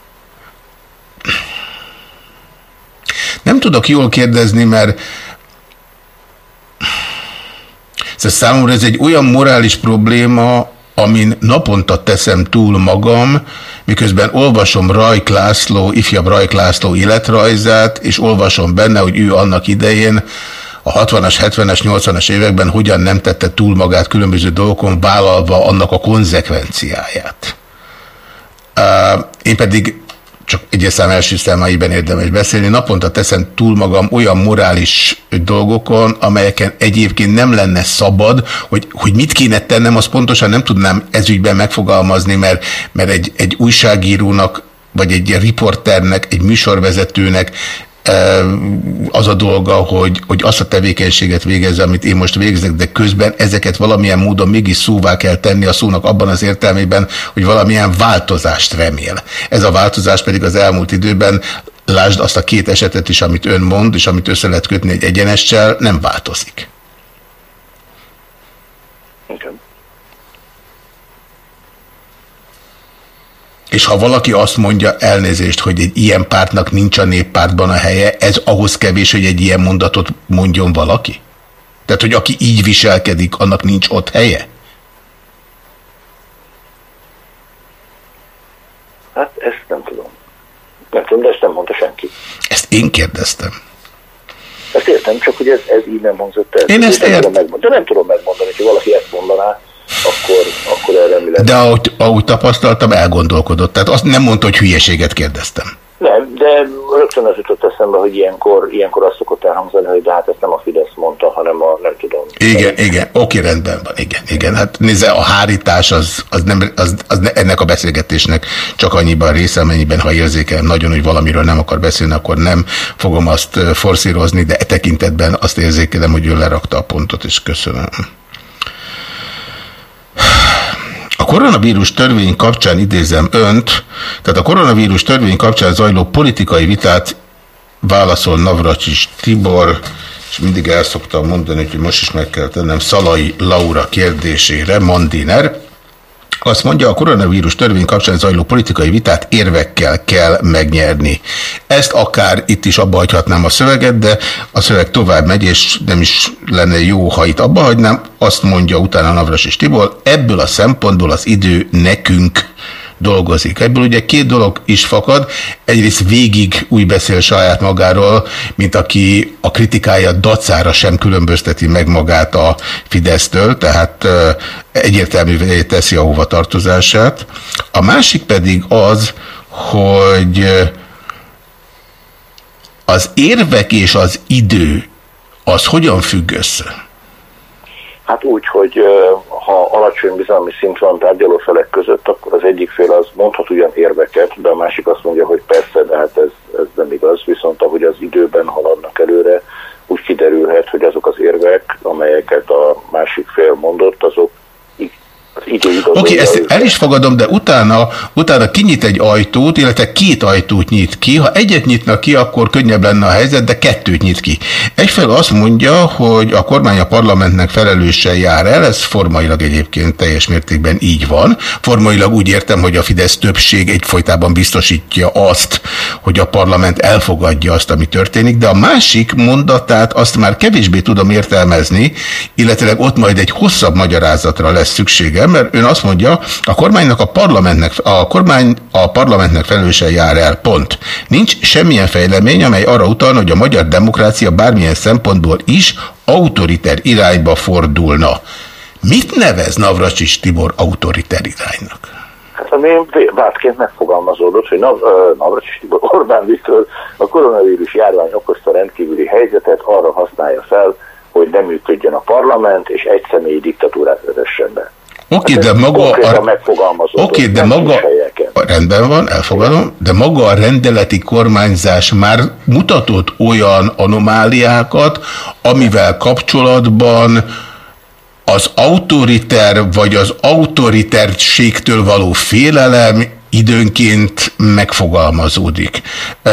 nem tudok jól kérdezni, mert szóval számomra ez egy olyan morális probléma, amin naponta teszem túl magam, miközben olvasom Rajk László, ifjabb Rajk László életrajzát, és olvasom benne, hogy ő annak idején a 60-as, 70-es, 80-as években hogyan nem tette túl magát különböző dolgokon, vállalva annak a konzekvenciáját. Én pedig csak egyes első számaiban érdemes beszélni. Naponta teszem túl magam olyan morális dolgokon, amelyeken egyébként nem lenne szabad, hogy, hogy mit kéne tennem, azt pontosan nem tudnám ezügyben megfogalmazni, mert, mert egy, egy újságírónak vagy egy riporternek, egy műsorvezetőnek az a dolga, hogy, hogy azt a tevékenységet végezze, amit én most végzek, de közben ezeket valamilyen módon mégis szóvá kell tenni a szónak abban az értelmében, hogy valamilyen változást remél. Ez a változás pedig az elmúlt időben, lásd azt a két esetet is, amit ön mond, és amit össze lehet kötni egy egyenessel, nem változik. Igen. És ha valaki azt mondja elnézést, hogy egy ilyen pártnak nincs a néppártban a helye, ez ahhoz kevés, hogy egy ilyen mondatot mondjon valaki? Tehát, hogy aki így viselkedik, annak nincs ott helye? Hát ezt nem tudom. Nem tudom, de ezt nem mondta senki. Ezt én kérdeztem. Ezt értem, csak hogy ez, ez így nem hangzott el. Én ezt értem. De nem tudom megmondani, hogy valaki ezt mondaná, akkor, lesz. De ahogy, ahogy tapasztaltam, elgondolkodott. Tehát azt nem mondta, hogy hülyeséget kérdeztem. Nem, de rögtön az jutott eszembe, hogy ilyenkor, ilyenkor azt szokott elhangzani, hogy de hát ezt nem a Fidesz mondta, hanem a nem tudom. Igen, igen, oké, rendben van, igen, igen. Hát nézze, a hárítás az, az, nem, az, az ennek a beszélgetésnek csak annyiban része, amennyiben, ha érzékelem nagyon, hogy valamiről nem akar beszélni, akkor nem fogom azt forszírozni, de e tekintetben azt érzékelem, hogy ő lerakta a pontot, és köszönöm. A koronavírus törvény kapcsán idézem önt, tehát a koronavírus törvény kapcsán zajló politikai vitát válaszol Navracsis Tibor, és mindig el szoktam mondani, hogy most is meg kell tennem Szalai Laura kérdésére, Mandiner. Azt mondja, a koronavírus törvény kapcsán zajló politikai vitát érvekkel kell megnyerni. Ezt akár itt is abba hagyhatnám a szöveget, de a szöveg tovább megy, és nem is lenne jó, ha itt abba hagynám. Azt mondja utána Navras és Tibor, ebből a szempontból az idő nekünk dolgozik. Ebből ugye két dolog is fakad. Egyrészt végig úgy beszél saját magáról, mint aki a kritikája dacára sem különbözteti meg magát a Fidesztől, tehát egyértelművé teszi a hovatartozását. A másik pedig az, hogy az érvek és az idő az hogyan függ össze? Hát úgy, hogy alacsony bizalmi szint van tárgyalófelek között, akkor az egyik fél az mondhat ugyan érveket, de a másik azt mondja, hogy persze, de hát ez, ez nem igaz, viszont ahogy az időben haladnak előre, úgy kiderülhet, hogy azok az érvek, amelyeket a másik fél mondott, azok Oké, okay, ezt el is fogadom, de utána, utána kinyit egy ajtót, illetve két ajtót nyit ki. Ha egyet nyitna ki, akkor könnyebb lenne a helyzet, de kettőt nyit ki. Egyfelől azt mondja, hogy a kormány a parlamentnek felelősen jár el, ez formailag egyébként teljes mértékben így van. Formailag úgy értem, hogy a Fidesz többség egyfolytában biztosítja azt, hogy a parlament elfogadja azt, ami történik, de a másik mondatát azt már kevésbé tudom értelmezni, illetve ott majd egy hosszabb magyarázatra lesz szüksége, mert ön azt mondja, a kormánynak a parlamentnek, a kormány a parlamentnek felelősen jár el, pont. Nincs semmilyen fejlemény, amely arra utalna, hogy a magyar demokrácia bármilyen szempontból is autoriter irányba fordulna. Mit nevez Navracsis Tibor autoriter iránynak? Hát ami vádként megfogalmazódott, hogy Nav Navracsis Tibor Orbán Viktor a koronavírus járvány okozta rendkívüli helyzetet arra használja fel, hogy nem működjön a parlament, és egy személyi diktatúrát vezessen be. Oké, de maga a, oké, de maga, rendben van, elfogadom, de maga a rendeleti kormányzás már mutatott olyan anomáliákat, amivel kapcsolatban az autoriter vagy az autoriterségtől való félelem időnként megfogalmazódik.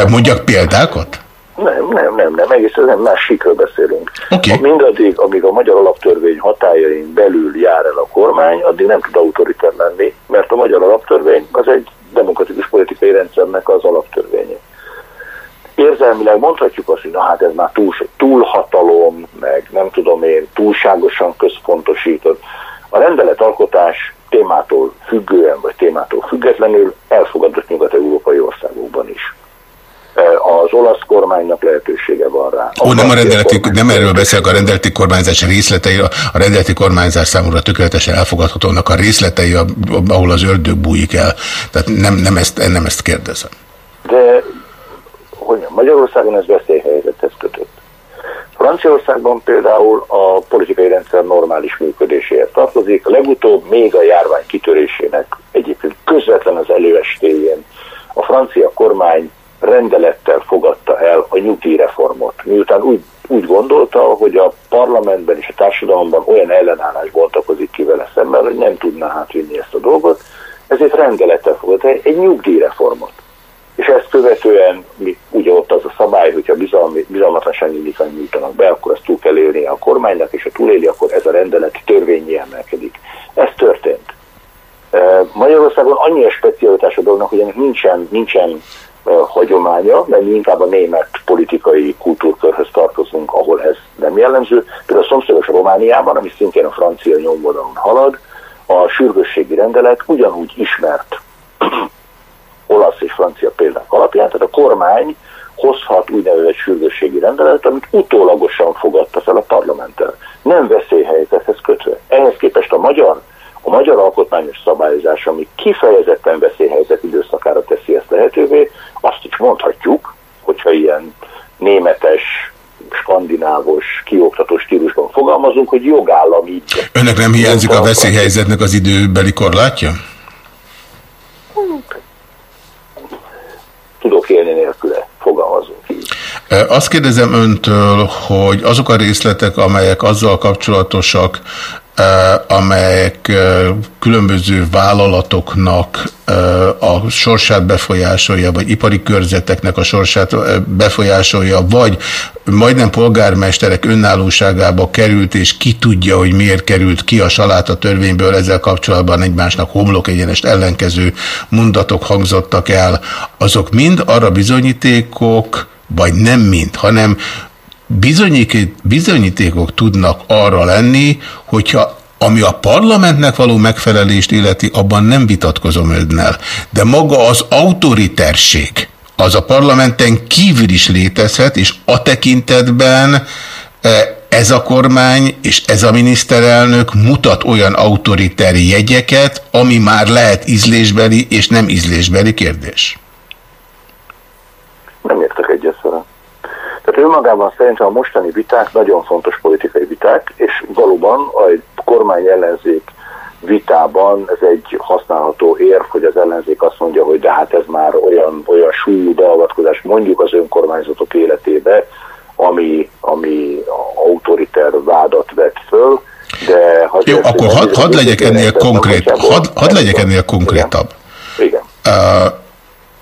Mondjak példákat? Nem, nem, nem, nem, egész nem más sikről beszélünk. Okay. Mindaddig, amíg a magyar alaptörvény hatájain belül jár el a kormány, addig nem tud autoriter lenni, mert a magyar alaptörvény az egy demokratikus politikai rendszernek az alaptörvénye. Érzelmileg mondhatjuk azt, hogy na hát ez már túl, túlhatalom, meg nem tudom én, túlságosan központosított. A rendeletalkotás témától függően, vagy témától függetlenül elfogadott nyugat-európai országokban is. Az olasz kormánynak lehetősége van rá. Ó, nem, a rendeleti, nem erről beszélek, a rendeleti kormányzás részletei, a rendeleti kormányzás számúra tökéletesen elfogadhatónak a részletei, ahol az ördög bújik el. Tehát nem, nem, ezt, nem ezt kérdezem. De hogy Magyarországon ez veszélyhelyzethez kötött. Franciaországban például a politikai rendszer normális működéséhez tartozik. Legutóbb még a járvány kitörésének egyébként közvetlen az előestéjén a francia kormány rendelettel fogadta el a nyugdíjreformot, miután úgy, úgy gondolta, hogy a parlamentben és a társadalomban olyan ellenállás bontakozik ki vele szemben, hogy nem tudná hátvinni ezt a dolgot, ezért rendelettel fogadta el egy nyugdíjreformot. És ezt követően ugye ott az a szabály, hogyha bizalmi, bizalmatlansági indítványt nyújtanak be, akkor azt túl kell élni a kormánynak, és ha túléli, akkor ez a rendelet törvényi emelkedik. Ez történt. Magyarországon annyi a specialitás a dolognak, hogy ennek nincsen, nincsen hagyománya, mert mi inkább a német politikai kultúrkörhöz tartozunk, ahol ez nem jellemző. Például a szomszédos Romániában, ami szintén a francia nyomvonalon halad, a sürgősségi rendelet ugyanúgy ismert olasz és francia példák alapján, tehát a kormány hozhat úgynevezett sürgősségi rendeletet, amit utólagosan fogadta fel a parlamenttel. Nem veszélyhelyzethez kötve. Ehhez képest a magyar a magyar alkotmányos szabályozás, ami kifejezetten veszélyhelyzet időszakára teszi ezt lehetővé, azt is mondhatjuk, hogyha ilyen németes, skandinávos, kioktató stílusban fogalmazunk, hogy jogállami. Önnek nem hiányzik a veszélyhelyzetnek az időbeli korlátja? Tudok élni nélküle, fogalmazunk így. Azt kérdezem öntől, hogy azok a részletek, amelyek azzal kapcsolatosak, amelyek különböző vállalatoknak a sorsát befolyásolja, vagy ipari körzeteknek a sorsát befolyásolja, vagy majdnem polgármesterek önállóságába került, és ki tudja, hogy miért került ki a saláta törvényből, ezzel kapcsolatban egymásnak homlok egyenest ellenkező mondatok hangzottak el, azok mind arra bizonyítékok, vagy nem mind, hanem bizonyítékok tudnak arra lenni, hogyha ami a parlamentnek való megfelelést illeti, abban nem vitatkozom önnel. De maga az autoriterség, az a parlamenten kívül is létezhet, és a tekintetben e, ez a kormány és ez a miniszterelnök mutat olyan autoriter jegyeket, ami már lehet ízlésbeli és nem ízlésbeli kérdés. Nem értek egyet tehát önmagában szerintem a mostani viták nagyon fontos politikai viták, és valóban a kormány ellenzék vitában ez egy használható érv, hogy az ellenzék azt mondja, hogy de hát ez már olyan, olyan súlyú beavatkozás mondjuk az önkormányzatok életébe, ami, ami autoriter vádat vett föl, de... Jó, akkor hadd had legyek ennél konkrét, hadd had legyek ennél konkrétabb. Igen. Igen. Uh,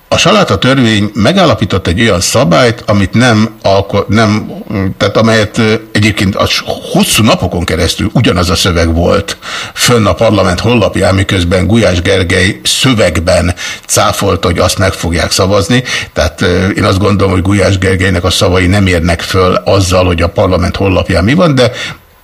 a saláta törvény megállapított egy olyan szabályt, amit nem, alko nem tehát amelyet egyébként a hosszú napokon keresztül ugyanaz a szöveg volt fönn a parlament honlapján, miközben Gulyás Gergely szövegben cáfolta, hogy azt meg fogják szavazni. Tehát én azt gondolom, hogy Gulyás Gergelynek a szavai nem érnek föl azzal, hogy a parlament honlapján mi van, de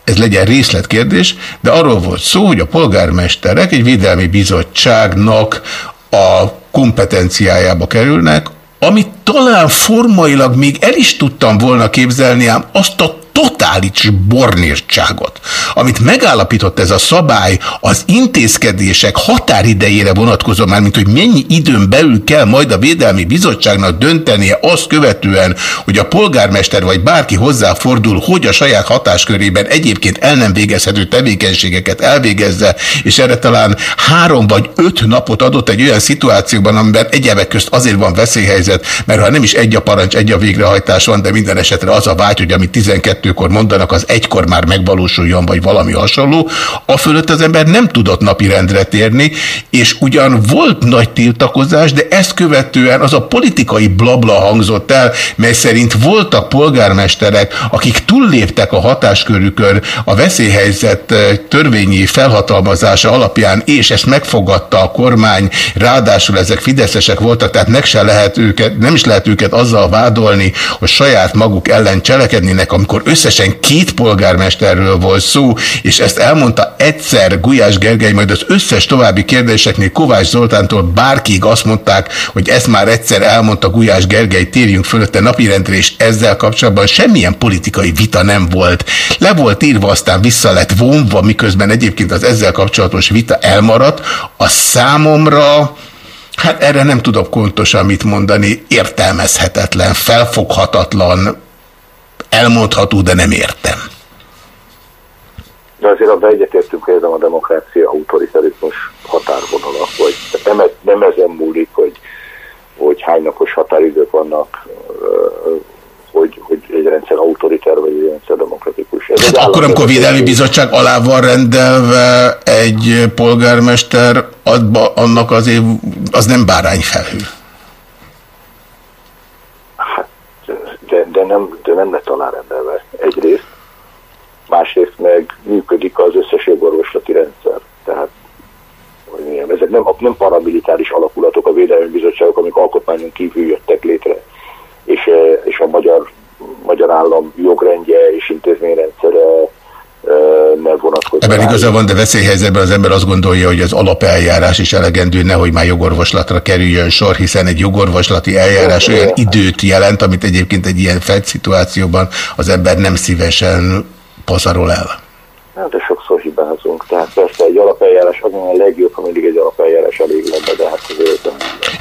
ez legyen részletkérdés, de arról volt szó, hogy a polgármesterek egy védelmi bizottságnak a kompetenciájába kerülnek, amit talán formailag még el is tudtam volna képzelni, ám azt a totális bornírtságot, amit megállapított ez a szabály az intézkedések határidejére vonatkozó, már hogy mennyi időn belül kell majd a Védelmi Bizottságnak döntenie azt követően, hogy a polgármester vagy bárki hozzáfordul, hogy a saját hatáskörében egyébként el nem végezhető tevékenységeket elvégezze, és erre talán három vagy öt napot adott egy olyan szituációban, amiben egyebek közt azért van veszélyhelyzet, mert ha nem is egy a parancs, egy a végrehajtás van, de minden esetre az a vágy, hogy amit 12 kettőkor mondanak, az egykor már megvalósuljon, vagy valami hasonló, a fölött az ember nem tudott napirendre térni, és ugyan volt nagy tiltakozás, de ezt követően az a politikai blabla hangzott el, mely szerint voltak polgármesterek, akik túlléptek a hatáskörükön a veszélyhelyzet eh, törvényi felhatalmazása alapján, és ezt megfogadta a kormány, ráadásul ezek fideszesek voltak, tehát meg se lehet őket, nem is lehet őket azzal vádolni, hogy saját maguk ellen cselekednének, amikor összesen két polgármesterről volt szó, és ezt elmondta egyszer Gulyás Gergely, majd az összes további kérdéseknél Kovács Zoltántól bárkig azt mondták, hogy ezt már egyszer elmondta Gulyás Gergely, térjünk fölötte napirendre, és ezzel kapcsolatban semmilyen politikai vita nem volt. Le volt írva, aztán vissza lett vonva, miközben egyébként az ezzel kapcsolatos vita elmaradt, a számomra Hát erre nem tudok pontosan mit mondani, értelmezhetetlen, felfoghatatlan, elmondható, de nem értem. De azért abban egyetértünk, hogy a demokrácia autoritarizmus határvonala, hogy nem, nem ezen múlik, hogy, hogy hány napos határidők vannak, hogy, hogy egy rendszer autoritár, vagy egy rendszer demokratikus. Ez hát akkor, amikor Védelmi Bizottság alá van rendelve egy polgármester, adba, annak azért az nem bárányfelhő. Hát, de, nem, de nem lett alárendelve egyrészt. Másrészt meg működik az összes jogorvoslati rendszer. Tehát hogy ezek nem, nem paramilitáris alakulatok, a Védelmi Bizottságok, amik alkotmányon kívül jöttek létre és, eh, és a magyar, magyar állam jogrendje és intézményrendszere ne vonatkozik. Ebben igaza van, de veszélyhelyzetben az ember azt gondolja, hogy az alapeljárás is elegendő, nehogy már jogorvoslatra kerüljön sor, hiszen egy jogorvoslati eljárás olyan időt jelent, amit egyébként egy ilyen felszituációban az ember nem szívesen pazarol el. Hát, de sokszor hibázunk. Tehát persze egy alapeljárás az a legjobb, ha mindig egy alapeljárás elég lenne, de hát nem.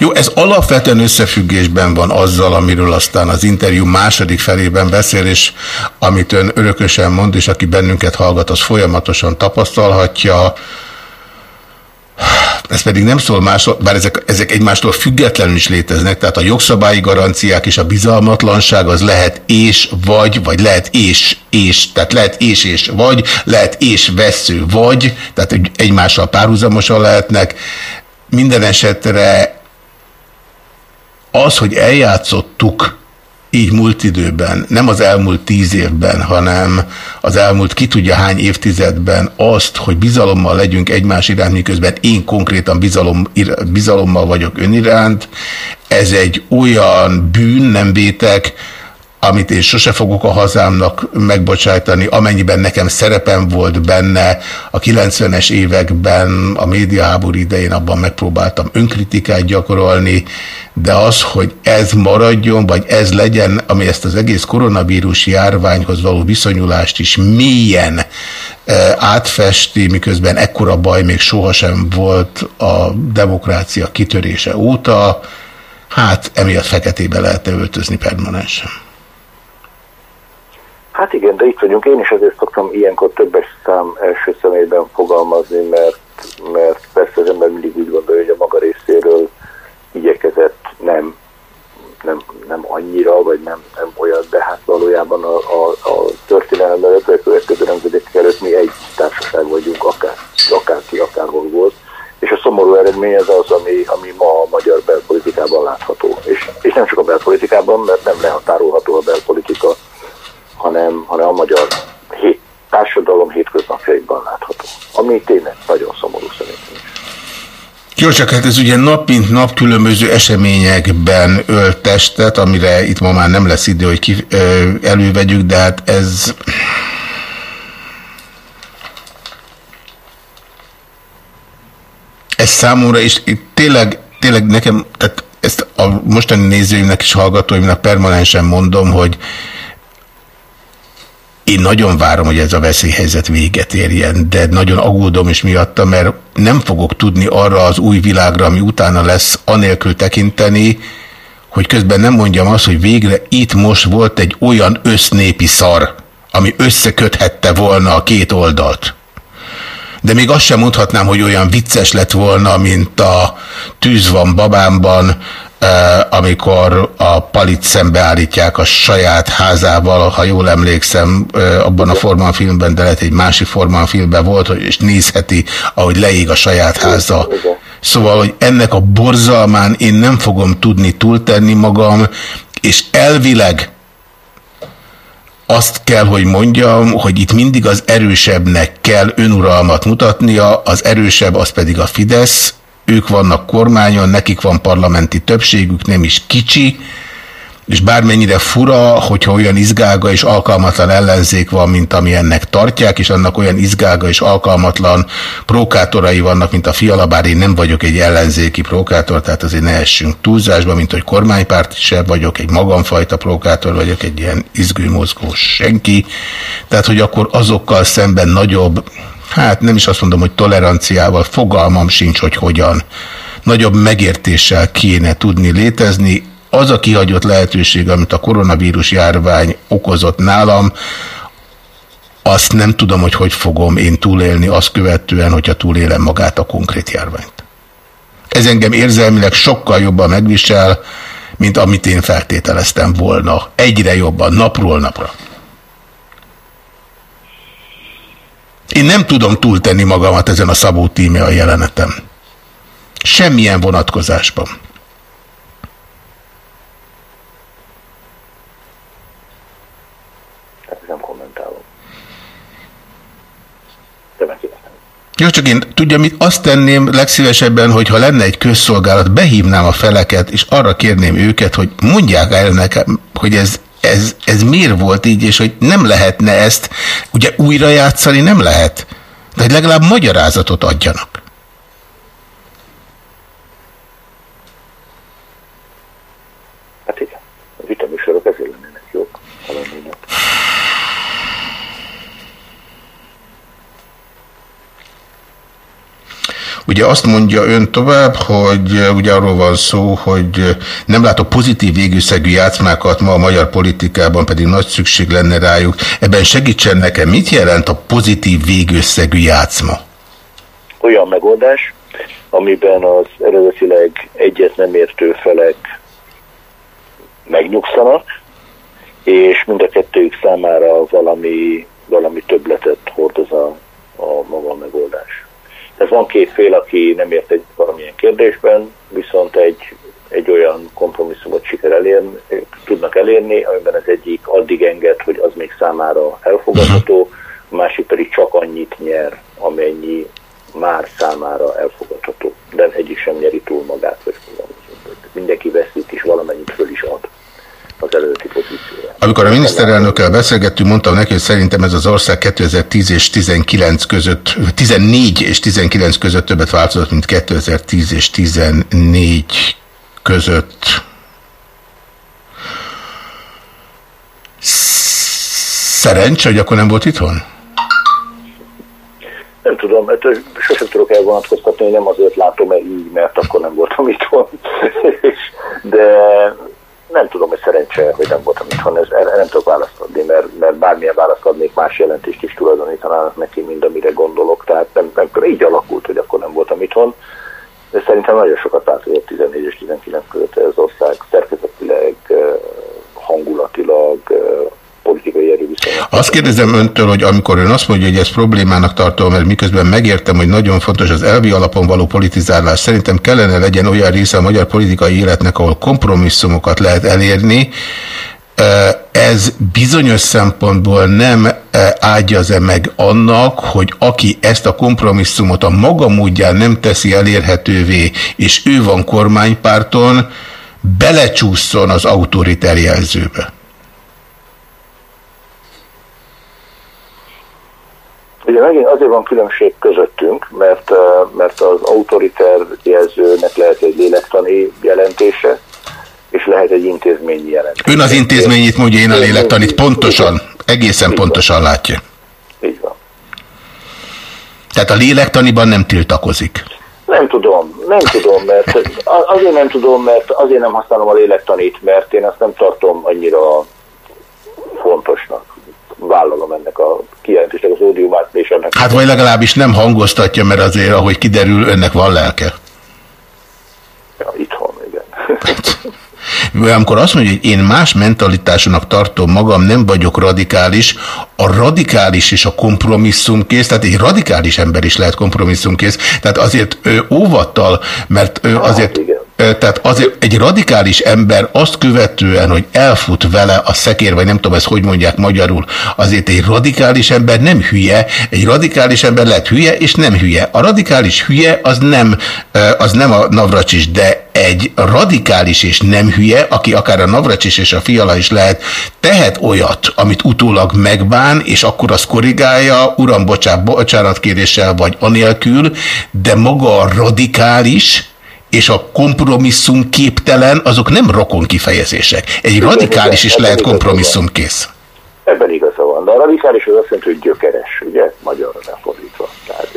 Jó, ez alapvetően összefüggésben van azzal, amiről aztán az interjú második felében beszél, és amit ön örökösen mond, és aki bennünket hallgat, az folyamatosan tapasztalhatja, ez pedig nem szól másról, bár ezek, ezek egymástól függetlenül is léteznek, tehát a jogszabályi garanciák és a bizalmatlanság az lehet és vagy, vagy lehet és és, tehát lehet és és vagy, lehet és vesző vagy, tehát egymással párhuzamosan lehetnek. Minden esetre az, hogy eljátszottuk így múlt időben, nem az elmúlt tíz évben, hanem az elmúlt ki tudja hány évtizedben azt, hogy bizalommal legyünk egymás iránt, miközben én konkrétan bizalom, bizalommal vagyok ön iránt, ez egy olyan bűn, nem vétek, amit én sose fogok a hazámnak megbocsájtani, amennyiben nekem szerepem volt benne a 90-es években, a médiaháború idején abban megpróbáltam önkritikát gyakorolni, de az, hogy ez maradjon, vagy ez legyen, ami ezt az egész koronavírus járványhoz való viszonyulást is mélyen e, átfesti, miközben ekkora baj még sohasem volt a demokrácia kitörése óta, hát emiatt feketébe lehet öltözni permanensen. Hát igen, de itt vagyunk. Én is azért szoktam ilyenkor többes szám első személyben fogalmazni, mert, mert persze az ember mindig úgy gondolja, hogy a maga részéről igyekezett nem, nem, nem annyira, vagy nem, nem olyan, de hát valójában a, a, a történelem a következő nemzedékek előtt mi egy társaság vagyunk, akár, akárki, akárhol volt. És a szomorú eredmény az az, ami, ami ma a magyar belpolitikában látható. És, és nem csak a belpolitikában, mert nem lehatárolható a belpolitika hanem, hanem a magyar hét, társadalom hétköznapjaikban látható. Ami tényleg nagyon szomorú szerintem is. Jó, csak hát ez ugye nap mint nap különböző eseményekben ölt testet, amire itt ma már nem lesz idő, hogy ki, ö, elővegyük, de hát ez... Ez számomra, és tényleg, tényleg nekem, tehát ezt a mostani nézőimnek és hallgatóimnak permanensen mondom, hogy én nagyon várom, hogy ez a veszélyhelyzet véget érjen, de nagyon aggódom is miatta, mert nem fogok tudni arra az új világra, ami utána lesz, anélkül tekinteni, hogy közben nem mondjam azt, hogy végre itt most volt egy olyan össznépi szar, ami összeköthette volna a két oldalt. De még azt sem mondhatnám, hogy olyan vicces lett volna, mint a Tűz van babámban, amikor a palit szembeállítják a saját házával, ha jól emlékszem, abban a formánfilmben, de lehet egy másik formánfilmben volt, és nézheti, ahogy leég a saját háza. Szóval, hogy ennek a borzalmán én nem fogom tudni túltenni magam, és elvileg azt kell, hogy mondjam, hogy itt mindig az erősebbnek kell önuralmat mutatnia, az erősebb az pedig a Fidesz, ők vannak kormányon, nekik van parlamenti többségük, nem is kicsi, és bármennyire fura, hogyha olyan izgága és alkalmatlan ellenzék van, mint ami ennek tartják, és annak olyan izgága és alkalmatlan prókátorai vannak, mint a fiala, bár én nem vagyok egy ellenzéki prókátor, tehát azért ne essünk túlzásba, mint hogy kormánypárt sem vagyok, egy magamfajta prókátor vagyok, egy ilyen izgőmozgós senki, tehát hogy akkor azokkal szemben nagyobb, hát nem is azt mondom, hogy toleranciával, fogalmam sincs, hogy hogyan, nagyobb megértéssel kéne tudni létezni, az a kihagyott lehetőség, amit a koronavírus járvány okozott nálam, azt nem tudom, hogy hogy fogom én túlélni azt követően, hogyha túlélem magát a konkrét járványt. Ez engem érzelmileg sokkal jobban megvisel, mint amit én feltételeztem volna. Egyre jobban, napról napra. Én nem tudom túltenni magamat ezen a Szabó tíme a jelenetem. Semmilyen vonatkozásban. Jó, csak én tudja, mit azt tenném legszívesebben, hogyha lenne egy közszolgálat, behívnám a feleket, és arra kérném őket, hogy mondják el nekem, hogy ez, ez, ez miért volt így, és hogy nem lehetne ezt, ugye újra játszani nem lehet, de legalább magyarázatot adjanak. Hát igen, a vitaműsorok ezért lennének jók, ha lennének. Ugye azt mondja ön tovább, hogy eh, ugye arról van szó, hogy eh, nem látok pozitív végűszegű játszmákat ma a magyar politikában, pedig nagy szükség lenne rájuk. Ebben segítsen nekem, mit jelent a pozitív végőszegű játszma? Olyan megoldás, amiben az eredetileg egyet nem értő felek megnyugszanak, és mind a kettőjük számára valami, valami többletet hordoz a, a maga megoldás. Ez van két fél, aki nem ért egy valamilyen kérdésben, viszont egy, egy olyan kompromisszumot siker elérni, tudnak elérni, amiben az egyik addig enged, hogy az még számára elfogadható, a másik pedig csak annyit nyer, amennyi már számára elfogadható. De egyik sem nyeri túl magát, vagy mindenki veszít és valamennyit föl is ad az előtti pozíciója. Amikor a miniszterelnökkel beszélgettünk, mondtam neki, hogy szerintem ez az ország 2010 és 19 között, 14 és 19 között többet változott, mint 2010 és 14 között. Szerencs, hogy akkor nem volt itthon? Nem tudom, mert sosem tudok elvonatkoztatni, hogy nem azért látom-e így, mert akkor nem voltam itthon. De nem tudom, hogy szerencse, hogy nem voltam itthon, ez, erre nem tudok választ adni, mert, mert bármilyen választ adnék, más jelentést is tulajdonítanának neki, mind amire gondolok. Tehát nem, nem, így alakult, hogy akkor nem voltam itthon. De szerintem nagyon sokat változott 14 és 19 között ez ország szerkezetileg, hangulatilag, politikai erőviszonyok. Azt kérdezem öntől, hogy amikor ön azt mondja, hogy ez problémának tartom, mert miközben megértem, hogy nagyon fontos az elvi alapon való politizálás, szerintem kellene legyen olyan része a magyar politikai életnek, ahol kompromisszumokat lehet elérni, ez bizonyos szempontból nem ágyaz-e meg annak, hogy aki ezt a kompromisszumot a maga módján nem teszi elérhetővé, és ő van kormánypárton, belecsúszson az autoritár jelzőbe? Ugye megint azért van különbség közöttünk, mert, mert az autoriter jelzőnek lehet egy lélektani jelentése, és lehet egy intézményi jelentés. Ön az intézményit mondja, én a lélektanit pontosan, egészen Így pontosan van. látja. Így van. Tehát a lélektaniban nem tiltakozik. Nem tudom, nem tudom, mert azért nem tudom, mert azért nem használom a lélektanit, mert én azt nem tartom annyira fontosnak vállalom ennek a kijelentésnek az ennek. Hát vagy legalábbis nem hangoztatja, mert azért, ahogy kiderül, önnek van lelke. Ja, itthon, igen. Amikor azt mondja, hogy én más mentalitásúnak tartom magam, nem vagyok radikális, a radikális és a kompromisszumkész, tehát egy radikális ember is lehet kompromisszumkész, tehát azért ő óvattal, mert ő azért... Hát, igen tehát azért egy radikális ember azt követően, hogy elfut vele a szekér, vagy nem tudom ezt hogy mondják magyarul, azért egy radikális ember nem hülye, egy radikális ember lehet hülye, és nem hülye. A radikális hülye az nem, az nem a Navracsis, de egy radikális és nem hülye, aki akár a Navracsis és a Fiala is lehet, tehet olyat, amit utólag megbán, és akkor az korrigálja, uram, bocsánat, bocsánatkéréssel vagy anélkül, de maga a radikális, és a kompromisszum képtelen, azok nem rokon kifejezések. Egy igen, radikális is lehet kompromisszumkész. Ebben igaza van, de a radikális az azt jelenti, hogy gyökeres, ugye, magyarra lefordítva. Tehát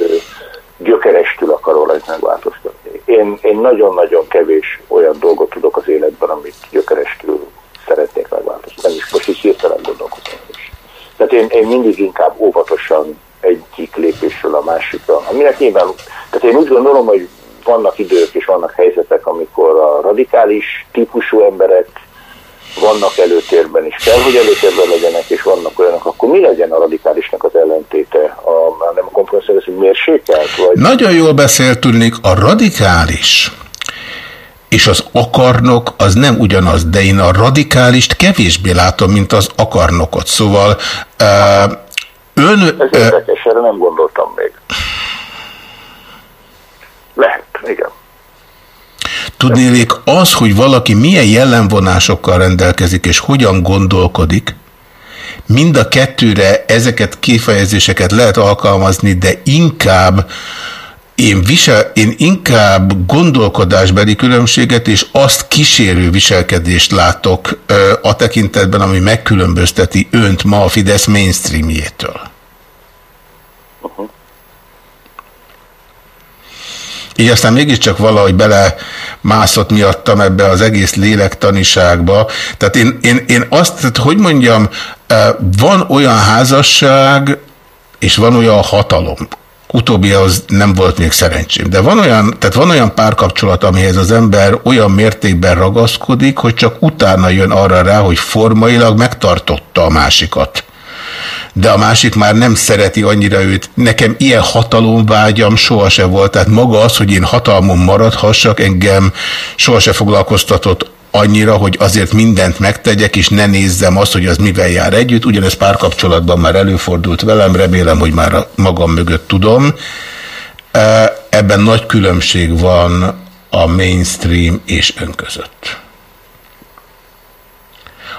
gyökerestül akar valamit megváltoztatni. Én, én nagyon-nagyon kevés olyan dolgot tudok az életben, amit gyökerestül szeretnék megváltoztatni. Nem is most is hirtelen gondolkozom is. Tehát én, én mindig inkább óvatosan egyik lépésről a másikra, aminek nyilván, tehát én úgy gondolom, hogy vannak idők és vannak helyzetek, amikor a radikális típusú emberek vannak előtérben, és kell, hogy előtérben legyenek, és vannak olyanok, akkor mi legyen a radikálisnak az ellentéte? A, nem a kompromisszum, hogy mérsékelt? Vagy... Nagyon jól beszélt tudnék, a radikális és az akarnok az nem ugyanaz, de én a radikálist kevésbé látom, mint az akarnokot. Szóval uh, ön... Ez érdekes, erre nem gondoltam még. Lehet, igen. Tudnélék az, hogy valaki milyen jellemvonásokkal rendelkezik, és hogyan gondolkodik, mind a kettőre ezeket kifejezéseket lehet alkalmazni, de inkább én, visel, én inkább gondolkodásbeli különbséget és azt kísérő viselkedést látok ö, a tekintetben, ami megkülönbözteti önt ma a Fidesz mainstreamjétől. Így aztán mégiscsak valahogy bele mászott miattam ebbe az egész lélektaniságba. Tehát én, én, én azt, tehát hogy mondjam, van olyan házasság, és van olyan hatalom. Utóbbihoz nem volt még szerencsém. De van olyan, tehát van olyan párkapcsolat, amihez az ember olyan mértékben ragaszkodik, hogy csak utána jön arra rá, hogy formailag megtartotta a másikat de a másik már nem szereti annyira őt. Nekem ilyen hatalomvágyam sohasem volt, tehát maga az, hogy én hatalmon maradhassak, engem sohasem foglalkoztatott annyira, hogy azért mindent megtegyek, és ne nézzem azt, hogy az mivel jár együtt. Ugyanez párkapcsolatban már előfordult velem, remélem, hogy már magam mögött tudom. Ebben nagy különbség van a mainstream és ön között.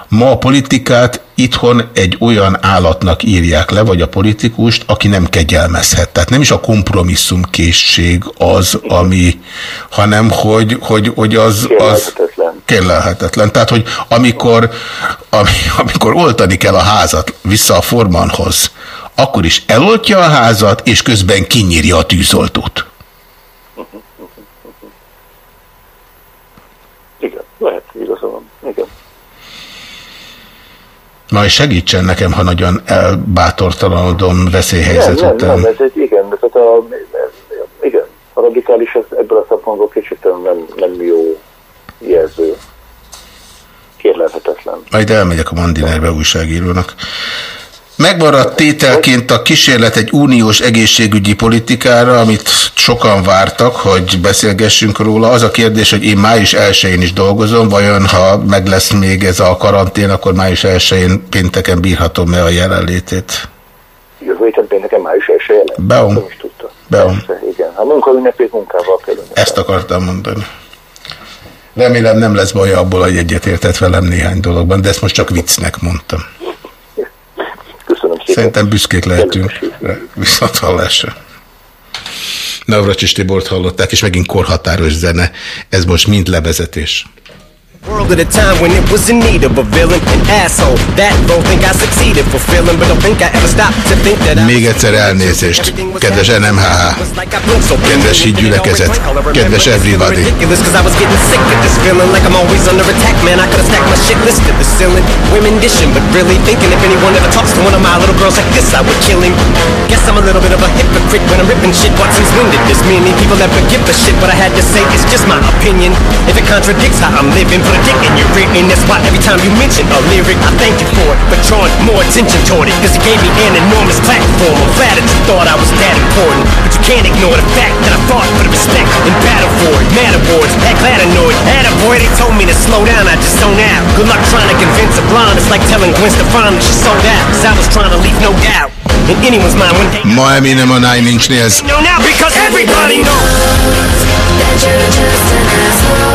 Ma a politikát itthon egy olyan állatnak írják le, vagy a politikust, aki nem kegyelmezhet. Tehát nem is a kompromisszumkészség az, ami, hanem hogy, hogy, hogy az, az kérlelhetetlen. Tehát, hogy amikor, amikor oltani kell a házat vissza a formanhoz, akkor is eloltja a házat, és közben kinyírja a tűzoltót. Igen, lehet, igaza van. Majd segítsen nekem, ha nagyon elbátortalanodom veszélyhelyzet nem, után. Nem, nem, ez egy, igen, de tehát a, igen, a radikális az ebből a szempontból kicsit nem, nem jó jelző. Kérlelhetetlen. Majd elmegyek a Mandinerbe újságírónak. Megmaradt tételként a kísérlet egy uniós egészségügyi politikára, amit sokan vártak, hogy beszélgessünk róla. Az a kérdés, hogy én május 1-én is dolgozom, vajon ha meg lesz még ez a karantén, akkor május 1-én pénteken bírhatom-e a jelenlétét? Jövő héten pénteken május 1 jelen? Beom. Beom. Igen. A munkaünnepét munkával kell Ezt akartam mondani. Remélem nem lesz baj abból, hogy egyetértett velem néhány dologban, de ezt most csak viccnek mondtam. Szerintem büszkék lehetünk. Viszont hallásra. Navracsis Tibort hallották, és megint korhatáros zene. Ez most mind levezetés. World at a time when it was in need of a villain, an asshole. That role think I succeeded fulfilling, but don't think I ever stopped to think that I... Még egyszer elnézést, kedves NMHH, kedves hídgyülekezet, kedves everybody. Cause I was getting sick of this feeling like I'm always under attack, man. I could've stacked my shit list to the ceiling. Women dishing, but really thinking if anyone ever talks to one of my little girls like this, I would kill him. Guess I'm a little bit of a hypocrite when I'm ripping shit. Watson's winded this many people that forgive the shit. What I had to say is just my opinion. If it contradicts how I'm living, put addicted, you're written. That's why every time you mention a lyric, I thank you for it. For drawing more attention toward it. Cause it gave me an enormous platform. I'm glad that you thought I was that important. But you can't ignore the fact that I fought for the respect and battle for it. Mad awards, heck glad annoyed. Attaboy, they told me to slow down, I just zone out. Good luck trying to convince a blonde. It's like telling Gwen Stefani she sold out. Cause I was trying to leave no doubt. In anyone's mind when they Ma Eminem a Nine Inch Nails. know now because everybody knows. that you're just an asshole.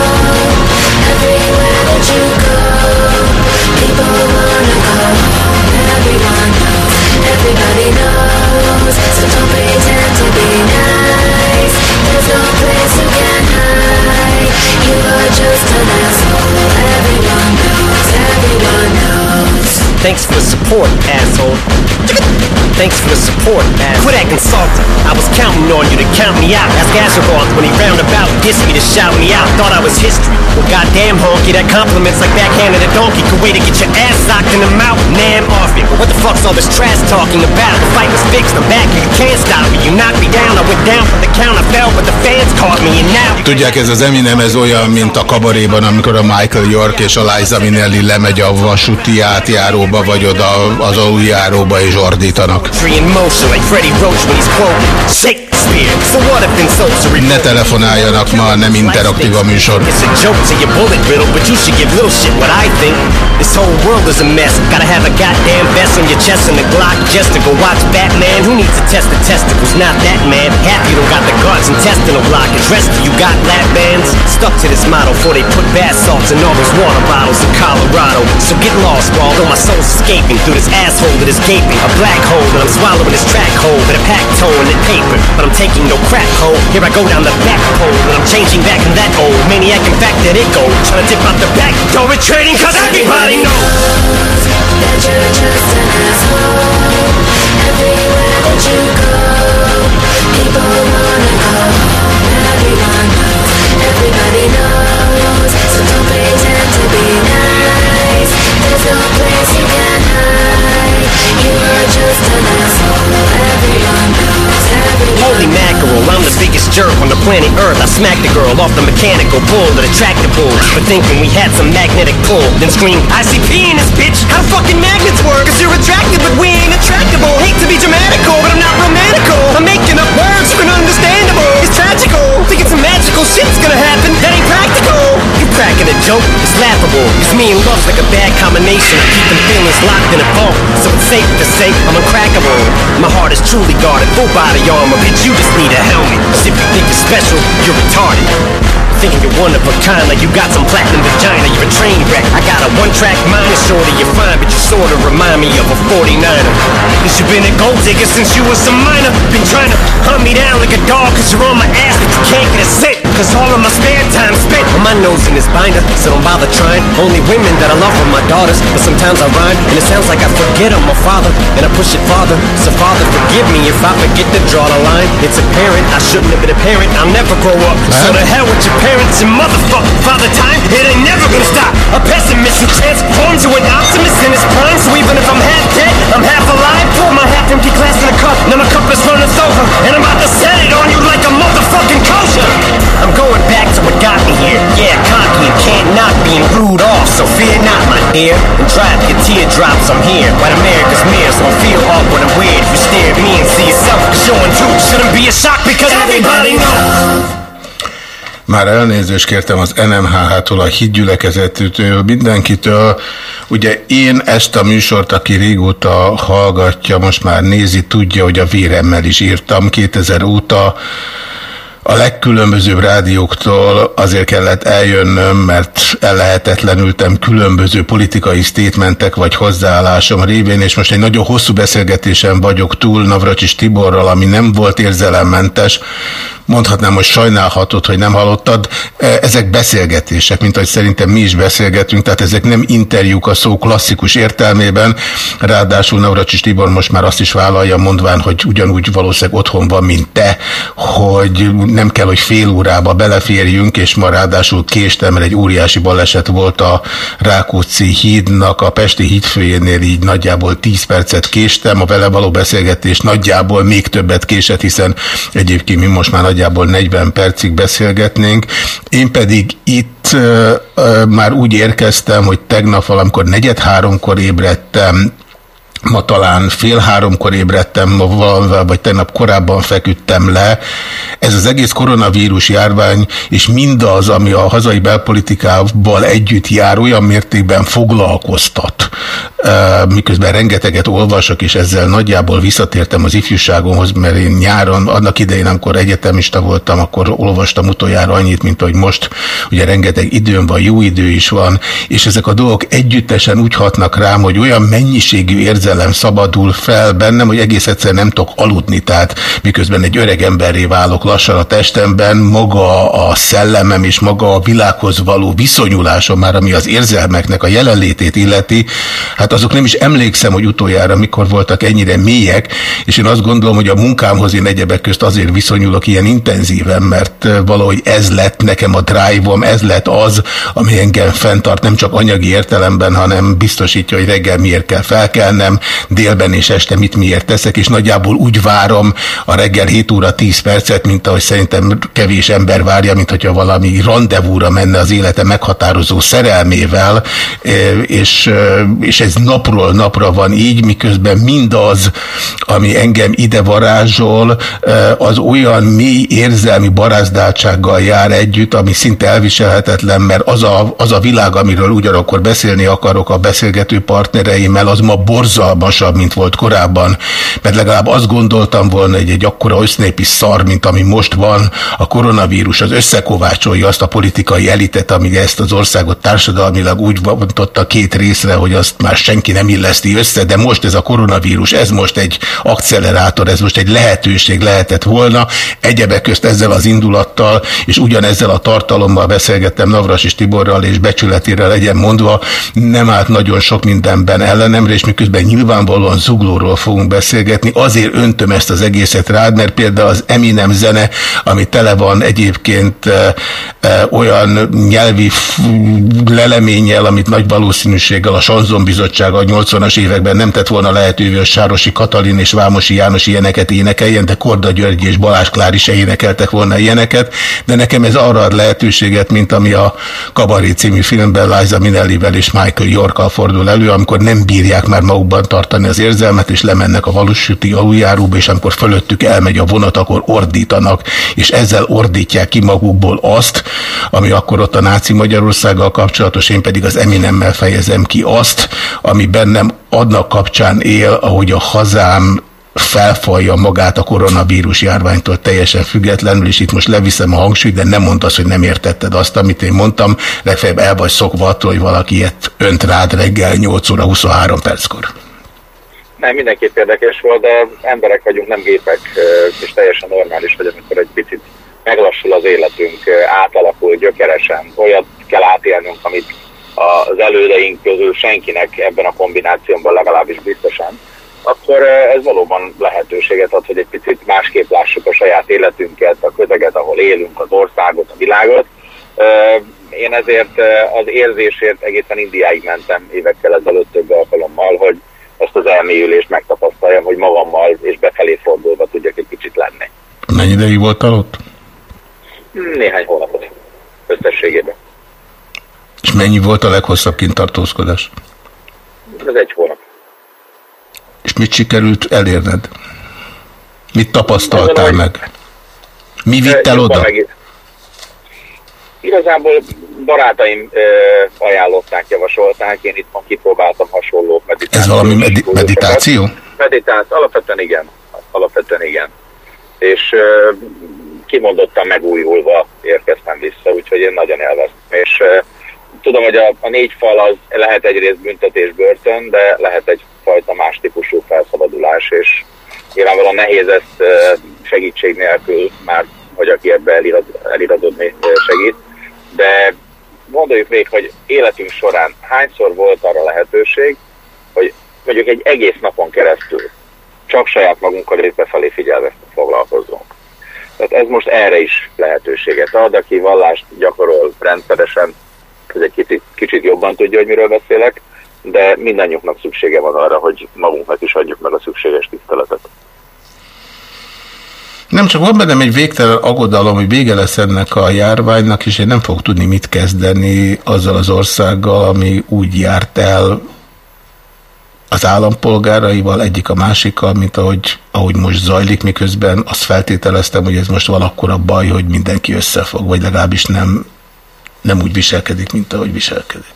Thanks for the support, asshole. Thanks for the support, man. Quit acting salty. I was counting on you to count me out. Ask Azeroth when he roundabout dissed me to shout me out. Thought I was history. Well, goddamn honky, that compliments like backhanded a donkey. Could wait to get your ass socked in the mouth. Nam off it. What the fuck's all this trash talking about? The fight was fixed. I'm back. and You can't stop me. You knocked me down. I went down from the count. I fell, but the fans caught me. And now. Tudják, ez az Eminem ez olyan, mint a kabaréban, amikor a Michael York és a Liza Minnelli lemegy a vasúti átjáróba, vagy oda az aluljáróba és ordítanak. Free in motion like Freddie Roach when he's quoting Shakespeare. So what if in sorcery? Ne telefonáljanak ma, nem interaktív a műsor. It's a joke to your bullet riddle, but you should give little shit what I think. This whole world is a mess. Gotta have a goddamn vest on your chest and a Glock just to go watch Batman. Who needs to test the testicles? Not that man. Half you don't got the guards intestinal blockage. Rest of you got lap bands. Stuck to this model before they put bath salts in all those water bottles in Colorado. So get lost, ball, though my soul's escaping through this asshole that is gaping. A black hole that I'm swallowing this track hole with a pack toe in the paper. But I'm taking no crap hole. Here I go down the back pole and I'm changing back in that old maniac in fact that it go. Trying to dip out the back door retreating cause everybody knows. that you're just an asshole. Everywhere that you go, people wanna go. Everyone knows, everybody knows. So don't pretend to be nice. There's no place you can hide. You are just an asshole. Holy mackerel, I'm the biggest jerk on the planet Earth. I smacked the girl off the mechanical bull that attracted bulls for thinking we had some magnetic pull. Then screamed, ICP in this bitch. How fucking magnets work? Cause you're attractive, but we ain't attractable. Hate to be dramatical, but I'm not romantical. I'm making up words for an understandable. It's tragical. Thinking some magical shit's gonna happen. That ain't practical. You cracking a joke? It's laughable. Cause me and love's like a bad combination. I keep them feelings locked in a vault. So it's safe to say I'm uncrackable. My heart is truly guarded, full body armor. Bitch, you just need a helmet. Cause if you think you're special, you're retarded. Thinking you're one of a kind, like you got some platinum vagina, you're a train wreck. I got a one-track mind, shorty, you're fine, but you sorta remind me of a 49er. Cause you been a gold digger since you was a minor. Been trying to hunt me down like a dog, cause you're on my ass, but you can't get a scent. Cause all of my spare time spent on my nose in this binder, so don't bother trying. Only women that I love are my daughters, but sometimes I rhyme, and it sounds like I forget I'm a father, and I push it farther. So father, forgive me if I forget to draw the line. It's apparent I shouldn't have been a parent, I'll never grow up. So the hell with your parents and motherfucker father time, it ain't never gonna stop. A pessimist who transforms to an optimist in his prime, so even if I'm half dead, I'm half alive. Pour my half empty glass in a cup, now my cup is running over, and I'm about to set it on you like a motherfucking kosher. I'm going back to what got me here. Yeah, cocky and can't not being rude off, so fear not, my dear. And drive your teardrops, I'm here. White America's mirror, so I feel awkward and weird. You stare at me and see yourself, showing truth shouldn't be a shock because everybody knows. Már elnézést kértem az NMHH-tól, a hídgyülekezetűtől, mindenkitől. Ugye én ezt a műsort, aki régóta hallgatja, most már nézi, tudja, hogy a véremmel is írtam 2000 óta. A legkülönbözőbb rádióktól azért kellett eljönnöm, mert ellehetetlenültem különböző politikai statementek vagy hozzáállásom révén, és most egy nagyon hosszú beszélgetésen vagyok túl Navracsis Tiborral, ami nem volt érzelemmentes. Mondhatnám, hogy sajnálhatod, hogy nem hallottad. Ezek beszélgetések, mint ahogy szerintem mi is beszélgetünk, tehát ezek nem interjúk a szó klasszikus értelmében. Ráadásul Navracsis Tibor most már azt is vállalja, mondván, hogy ugyanúgy valószínűleg otthon van, mint te, hogy nem kell, hogy fél órába beleférjünk, és ma ráadásul késtem, mert egy óriási baleset volt a Rákóczi hídnak, a Pesti hídfőjénél így nagyjából 10 percet késtem, a vele való beszélgetés nagyjából még többet késett, hiszen egyébként mi most már nagyjából 40 percig beszélgetnénk. Én pedig itt ö, ö, már úgy érkeztem, hogy tegnap valamikor negyed háromkor ébredtem, Ma talán fél háromkor ébredtem, ma valamivel, vagy tegnap korábban feküdtem le. Ez az egész koronavírus járvány, és mindaz, ami a hazai belpolitikával együtt jár, olyan mértékben foglalkoztat. Miközben rengeteget olvasok, és ezzel nagyjából visszatértem az ifjúságomhoz, mert én nyáron, annak idején, amikor egyetemista voltam, akkor olvastam utoljára annyit, mint hogy most. Ugye rengeteg időm van, jó idő is van, és ezek a dolgok együttesen úgy hatnak rám, hogy olyan mennyiségű érzelem érzelem szabadul fel bennem, hogy egész egyszer nem tudok aludni, tehát miközben egy öreg emberré válok lassan a testemben, maga a szellemem és maga a világhoz való viszonyulásom már, ami az érzelmeknek a jelenlétét illeti, hát azok nem is emlékszem, hogy utoljára mikor voltak ennyire mélyek, és én azt gondolom, hogy a munkámhoz én egyebek közt azért viszonyulok ilyen intenzíven, mert valahogy ez lett nekem a drive-om, ez lett az, ami engem fenntart, nem csak anyagi értelemben, hanem biztosítja, hogy reggel miért kell felkelnem, délben és este mit miért teszek, és nagyjából úgy várom a reggel 7 óra 10 percet, mint ahogy szerintem kevés ember várja, mint hogyha valami rendezvúra menne az élete meghatározó szerelmével, e, és, e, és ez napról napra van így, miközben mindaz, ami engem ide varázsol, e, az olyan mély érzelmi barázdáltsággal jár együtt, ami szinte elviselhetetlen, mert az a, az a világ, amiről ugyanakkor beszélni akarok a beszélgető partnereimmel, az ma borzal hatalmasabb, mint volt korábban, mert legalább azt gondoltam volna, hogy egy akkora össznépi szar, mint ami most van, a koronavírus az összekovácsolja azt a politikai elitet, ami ezt az országot társadalmilag úgy bontotta két részre, hogy azt már senki nem illeszti össze, de most ez a koronavírus, ez most egy accelerátor, ez most egy lehetőség lehetett volna. Egyebek közt ezzel az indulattal, és ugyanezzel a tartalommal beszélgettem Navras és Tiborral, és becsületére legyen mondva, nem állt nagyon sok mindenben ellenemre, és miközben nyilvánvalóan zuglóról fogunk beszélgetni, azért öntöm ezt az egészet rád, mert például az Eminem zene, ami tele van egyébként e, e, olyan nyelvi leleménnyel, amit nagy valószínűséggel a Sanzon Bizottsága a 80-as években nem tett volna lehetővé, hogy Sárosi Katalin és Vámosi János ilyeneket énekeljen, de Korda György és Balázs Klár is énekeltek volna ilyeneket, de nekem ez arra ad lehetőséget, mint ami a Kabaré című filmben Liza Minnellivel és Michael Yorkkal fordul elő, amikor nem bírják már magukban tartani az érzelmet, és lemennek a valósüti aluljáróba, és amikor fölöttük elmegy a vonat, akkor ordítanak, és ezzel ordítják ki magukból azt, ami akkor ott a náci Magyarországgal kapcsolatos, én pedig az Eminemmel fejezem ki azt, ami bennem adnak kapcsán él, ahogy a hazám felfalja magát a koronavírus járványtól teljesen függetlenül, és itt most leviszem a hangsúlyt, de nem mondd azt, hogy nem értetted azt, amit én mondtam, legfeljebb el vagy szokva attól, hogy valaki ilyet önt rád reggel 8 óra 23 perckor. Nem, mindenképp érdekes volt, de emberek vagyunk, nem gépek, és teljesen normális, hogy amikor egy picit meglassul az életünk, átalakul gyökeresen, olyat kell átélnünk, amit az elődeink közül senkinek ebben a kombinációban legalábbis biztosan, akkor ez valóban lehetőséget ad, hogy egy picit másképp lássuk a saját életünket, a közeget, ahol élünk, az országot, a világot. Én ezért az érzésért egészen Indiáig mentem évekkel ezelőtt több alkalommal, hogy ezt az elmélyülést megtapasztaljam, hogy magammal és befelé fordulva tudjak egy kicsit lenni. Mennyi ideig voltál ott? Néhány hónapot összességében. És mennyi volt a leghosszabb kintartózkodás? Ez egy hónap. És mit sikerült elérned? Mit tapasztaltál meg? Mi vitt el oda? Meg... Igazából barátaim ö, ajánlották, javasolták, én itt van kipróbáltam hasonló meditációt. Ez valami medi meditáció? Meditáció, alapvetően igen. Alapvetően igen. És ö, kimondottan megújulva érkeztem vissza, úgyhogy én nagyon élveztem. És ö, tudom, hogy a, a négy fal az lehet egyrészt büntetés börtön, de lehet egyfajta más típusú felszabadulás, és nyilvánvalóan nehéz ezt segítség nélkül már, hogy aki ebbe elirad, eliradodni segít, de gondoljuk még, hogy életünk során hányszor volt arra lehetőség, hogy mondjuk egy egész napon keresztül csak saját magunkkal felé figyelve foglalkozzunk. Tehát ez most erre is lehetőséget ad, aki vallást gyakorol rendszeresen, ez egy kicsit, kicsit jobban tudja, hogy miről beszélek, de mindannyiunknak szüksége van arra, hogy magunknak is adjuk meg a szükséges tiszteletet. Nem csak van bennem egy végtelen aggodalom, hogy vége lesz ennek a járványnak, és én nem fogok tudni mit kezdeni azzal az országgal, ami úgy járt el az állampolgáraival, egyik a másikkal, mint ahogy, ahogy most zajlik, miközben azt feltételeztem, hogy ez most valakkora baj, hogy mindenki összefog, vagy legalábbis nem, nem úgy viselkedik, mint ahogy viselkedik.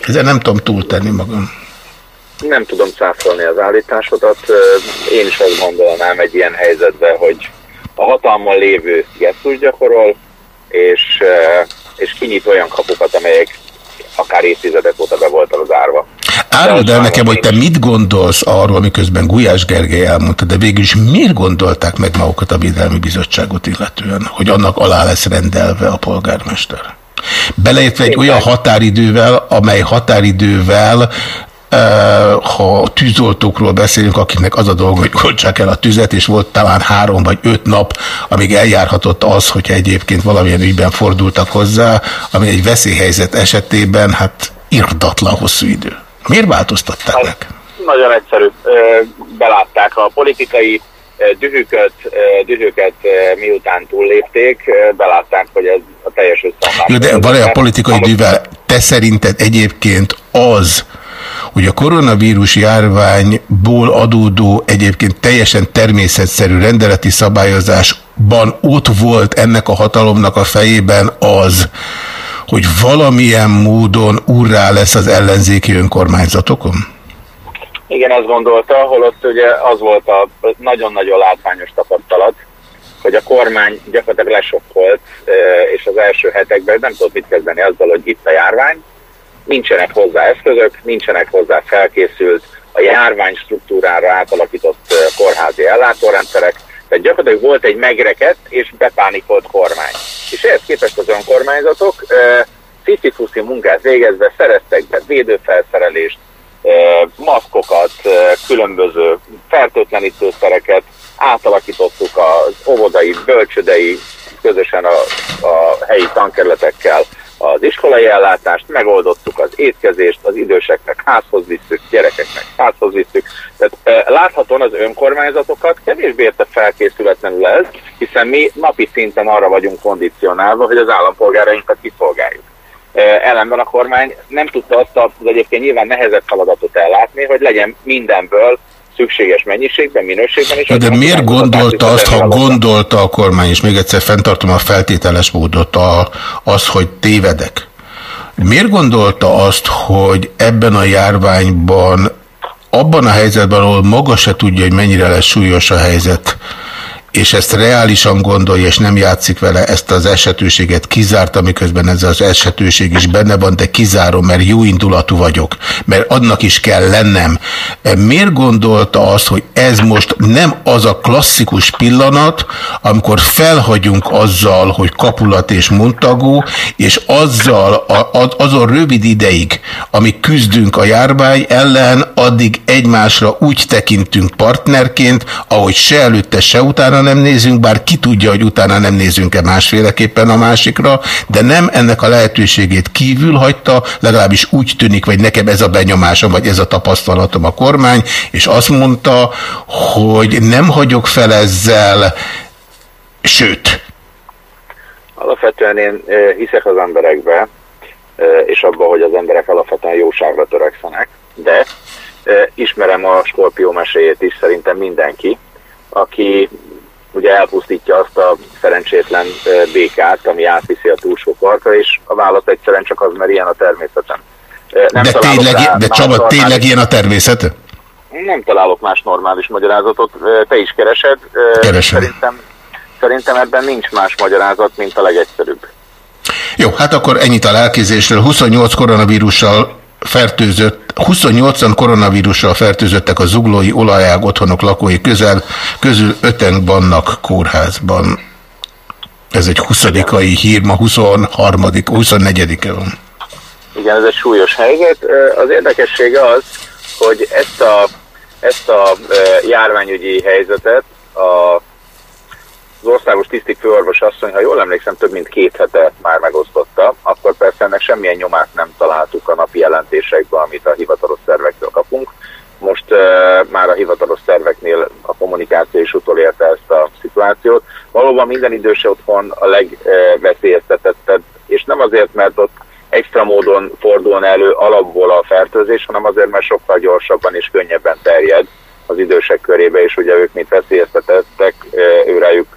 Ezzel nem tudom túltenni magam. Nem tudom cáfolni az állításodat. Én is azt gondolnám egy ilyen helyzetben, hogy a hatalmon lévő gesztus gyakorol, és, és kinyit olyan kapukat, amelyek akár évtizedek óta be voltak zárva. Áruld el nekem, hogy te mit gondolsz arról, miközben Gulyás Gergely elmondta, de végül is miért gondolták meg magukat a Védelmi Bizottságot illetően, hogy annak alá lesz rendelve a polgármester? Beleértve egy olyan határidővel, amely határidővel ha tűzoltókról beszélünk, akiknek az a dolga, hogy oltsák el a tüzet, és volt talán három vagy öt nap, amíg eljárhatott az, hogyha egyébként valamilyen ügyben fordultak hozzá, ami egy veszélyhelyzet esetében, hát irdatlan hosszú idő. Miért változtatták meg? Nagyon egyszerű. Belátták a politikai dühüket, dühüket miután túllépték, belátták, hogy ez a teljes összeomlás. De van-e a politikai dühvel? Te szerinted egyébként az, hogy a koronavírus járványból adódó egyébként teljesen természetszerű rendeleti szabályozásban ott volt ennek a hatalomnak a fejében az, hogy valamilyen módon urrá lesz az ellenzéki önkormányzatokon? Igen, azt gondolta, holott ugye az volt a nagyon-nagyon látványos tapasztalat, hogy a kormány gyakorlatilag lesokkolt, és az első hetekben nem tudott mit kezdeni azzal, hogy itt a járvány, nincsenek hozzá eszközök, nincsenek hozzá felkészült, a járvány struktúrára átalakított kórházi ellátórendszerek, tehát gyakorlatilag volt egy megrekedt és bepánikolt kormány. És ehhez képest az önkormányzatok fiszifuszi munkát végezve szereztek be védőfelszerelést, maszkokat, különböző fertőtlenítőszereket, átalakítottuk az óvodai, bölcsödei, közösen a, a helyi tankerületekkel az iskolai ellátást, megoldottuk az étkezést, az időseknek házhoz visszük, gyerekeknek házhoz visszük. Tehát láthatóan az önkormányzatokat kevésbé érte felkészületlenül ez, hiszen mi napi szinten arra vagyunk kondicionálva, hogy az állampolgárainkat kiszolgáljuk. Ellenben a kormány nem tudta azt az egyébként nyilván nehezebb feladatot ellátni, hogy legyen mindenből szükséges mennyiségben, minőségben is. De miért gondolta azt, ha gondolta a kormány, és még egyszer fenntartom a feltételes módot, a, az, hogy tévedek. Miért gondolta azt, hogy ebben a járványban, abban a helyzetben, ahol maga se tudja, hogy mennyire lesz súlyos a helyzet, és ezt reálisan gondolja, és nem játszik vele, ezt az esetőséget kizárt, miközben ez az esetőség is benne van, de kizárom, mert jó indulatú vagyok, mert annak is kell lennem. Miért gondolta azt, hogy ez most nem az a klasszikus pillanat, amikor felhagyunk azzal, hogy kapulat és montagó, és azzal, a, a, azon rövid ideig, amíg küzdünk a járvány ellen, addig egymásra úgy tekintünk partnerként, ahogy se előtte, se utána nem nézünk, bár ki tudja, hogy utána nem nézünk-e másféleképpen a másikra, de nem ennek a lehetőségét kívül hagyta, legalábbis úgy tűnik, vagy nekem ez a benyomásom, vagy ez a tapasztalatom a kormány, és azt mondta, hogy nem hagyok fel ezzel, sőt. Alapvetően én hiszek az emberekbe, és abban, hogy az emberek alapvetően jóságra törekszenek, de ismerem a skorpió meséjét is, szerintem mindenki, aki ugye elpusztítja azt a szerencsétlen békát, ami átviszi a túlsó partra, és a válasz egyszerűen csak az, mert ilyen a természetem. Nem de tényleg, de Csaba, tényleg ilyen a természet? Nem találok más normális magyarázatot. Te is keresed. Keresem. Szerintem, szerintem ebben nincs más magyarázat, mint a legegyszerűbb. Jó, hát akkor ennyit a lelkézésről. 28 koronavírussal fertőzött, 28-an koronavírussal fertőzöttek a zuglói olajág otthonok lakói közel, közül öten vannak kórházban. Ez egy 20 hír, ma 23 24-e van. Igen, ez egy súlyos helyzet. Az érdekessége az, hogy ezt a, ezt a járványügyi helyzetet a az országos tisztik főorvos asszony, ha jól emlékszem, több mint két hete már megosztotta, akkor persze ennek semmilyen nyomát nem találtuk a napi jelentésekben, amit a hivatalos szervektől kapunk. Most uh, már a hivatalos szerveknél a kommunikáció is utolérte ezt a szituációt. Valóban minden idős otthon a legveszélyeztetettebb, és nem azért, mert ott extra módon fordulna elő alapból a fertőzés, hanem azért, mert sokkal gyorsabban és könnyebben terjed az idősek körébe, és ugye ők, mint veszélyeztetettek, őrájuk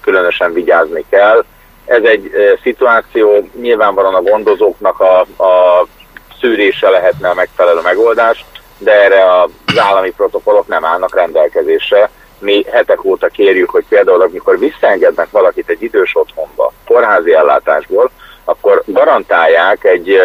különösen vigyázni kell. Ez egy szituáció, nyilvánvalóan a gondozóknak a, a szűrése lehetne a megfelelő megoldás, de erre az állami protokollok nem állnak rendelkezésre. Mi hetek óta kérjük, hogy például amikor visszaengednek valakit egy idős otthonba, kórházi ellátásból, akkor garantálják egy,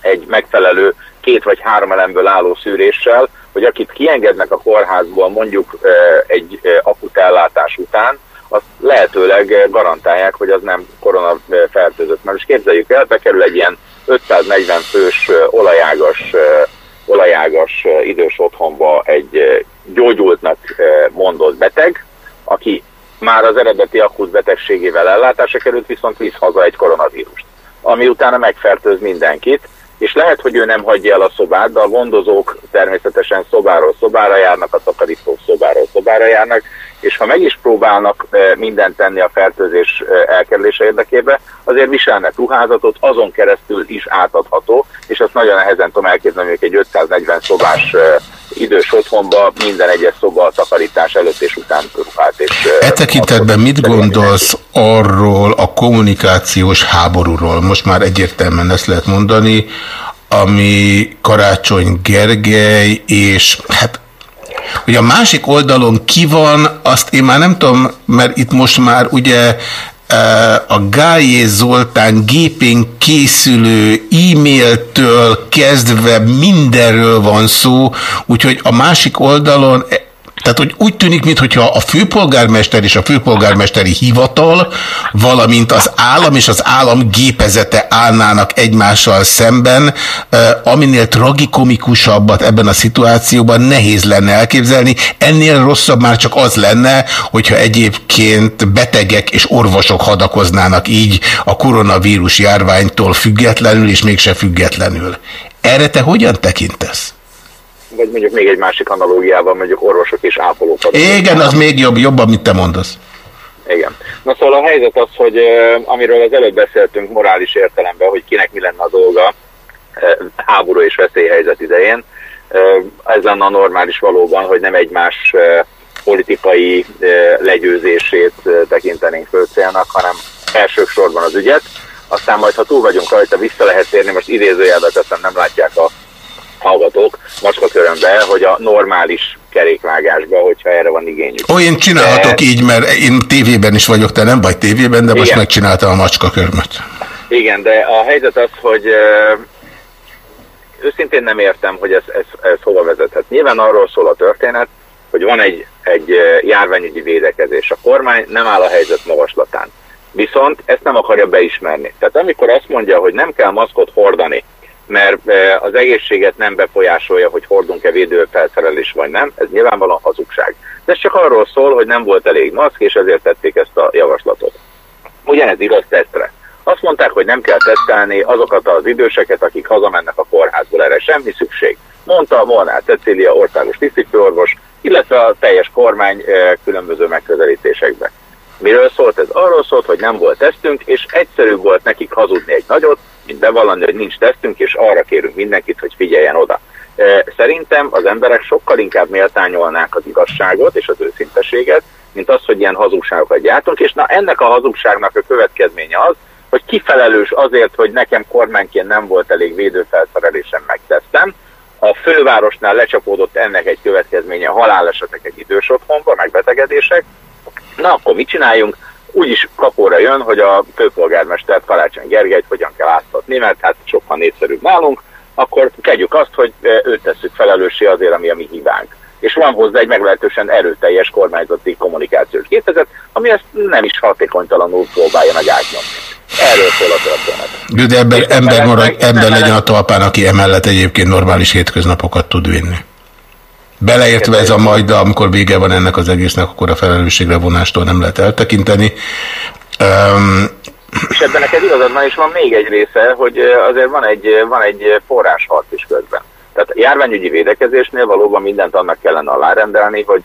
egy megfelelő két vagy három elemből álló szűréssel, hogy akit kiengednek a kórházból mondjuk egy akut ellátás után, azt lehetőleg garantálják, hogy az nem koronafertőzött. Mert most képzeljük el, bekerül egy ilyen 540 fős olajágas, olajágas idős otthonba egy gyógyultnak mondott beteg, aki már az eredeti akut betegségével ellátásra került, viszont visz haza egy koronavírust, ami utána megfertőz mindenkit, és lehet, hogy ő nem hagyja el a szobát, de a gondozók természetesen szobáról szobára járnak, a takarítók szobáról szobára járnak, és ha meg is próbálnak mindent tenni a fertőzés elkerülése érdekében, azért viselnek ruházatot, azon keresztül is átadható, és azt nagyon nehezen tudom elképzelni, hogy egy 540 szobás idős otthonba minden egyes szoba a takarítás előtt és után ruhát. És, e tekintetben mit gondolsz arról a kommunikációs háborúról? Most már egyértelműen ezt lehet mondani, ami Karácsony Gergely és hát hogy a másik oldalon ki van, azt én már nem tudom, mert itt most már ugye a Gályé Zoltán gépén készülő e-mailtől kezdve mindenről van szó, úgyhogy a másik oldalon tehát, hogy úgy tűnik, mintha a főpolgármester és a főpolgármesteri hivatal, valamint az állam és az állam gépezete állnának egymással szemben, aminél tragikomikusabbat ebben a szituációban nehéz lenne elképzelni. Ennél rosszabb már csak az lenne, hogyha egyébként betegek és orvosok hadakoznának így a koronavírus járványtól függetlenül és mégse függetlenül. Erre te hogyan tekintesz? Vagy mondjuk még egy másik analógiával, mondjuk orvosok és ápolók. Igen, az még jobb, jobb, amit te mondasz. Igen. Na szóval a helyzet az, hogy amiről az előbb beszéltünk morális értelemben, hogy kinek mi lenne a dolga háború és veszélyhelyzet idején, ez lenne a normális valóban, hogy nem egymás politikai legyőzését tekintenénk főcélnak, hanem elsősorban az ügyet. Aztán majd, ha túl vagyunk rajta, vissza lehet térni, most idézőjelbe teszem, nem látják a hallgatók macskakörömbe, hogy a normális kerékvágásba, hogyha erre van igényük. Ó, én csinálhatok de... így, mert én tévében is vagyok, te nem vagy tévében, de Igen. most megcsináltam a macskakörmöt. Igen, de a helyzet az, hogy őszintén nem értem, hogy ez, ez, ez hova vezethet. Nyilván arról szól a történet, hogy van egy, egy járványügyi védekezés. A kormány nem áll a helyzet magaslatán. Viszont ezt nem akarja beismerni. Tehát amikor azt mondja, hogy nem kell maszkot hordani, mert az egészséget nem befolyásolja, hogy hordunk-e védőfelszerelés vagy nem, ez nyilvánvalóan hazugság. De ez csak arról szól, hogy nem volt elég maszk, és ezért tették ezt a javaslatot. Ugyanez igaz tesztre. Azt mondták, hogy nem kell tesztelni azokat az időseket, akik hazamennek a kórházból, erre semmi szükség. Mondta Molnár Cecília országos tisztifőorvos, illetve a teljes kormány különböző megközelítésekben. Miről szólt ez? Arról szólt, hogy nem volt tesztünk, és egyszerűbb volt nekik hazudni egy nagyot, mint bevallani, hogy nincs tesztünk, és arra kérünk mindenkit, hogy figyeljen oda. Szerintem az emberek sokkal inkább méltányolnák az igazságot és az őszinteséget, mint az, hogy ilyen hazugságokat gyártunk, és na ennek a hazugságnak a következménye az, hogy kifelelős azért, hogy nekem kormányként nem volt elég védőfelszerelésem, megtesztem. A fővárosnál lecsapódott ennek egy következménye halálesetek egy idős otthonba, megbetegedések. Na akkor mit csináljunk? úgyis kapóra jön, hogy a főpolgármester Karácsony Gergelyt hogyan kell áztatni, mert hát sokkal népszerűbb nálunk, akkor tegyük azt, hogy őt tesszük felelőssé azért, ami a mi hibánk. És van hozzá egy meglehetősen erőteljes kormányzati kommunikációs képezet, ami ezt nem is hatékonytalanul próbálja meg átnyomni. Erről szól a történet. De ember, ember, marad, ember legyen a talpán, aki emellett egyébként normális hétköznapokat tud vinni. Beleértve ez a majd, amikor vége van ennek az egésznek, akkor a felelősségre vonástól nem lehet eltekinteni. Um, és ebben neked igazad van, és van még egy része, hogy azért van egy, van egy forrásharc is közben. Tehát járványügyi védekezésnél valóban mindent annak kellene alárendelni, hogy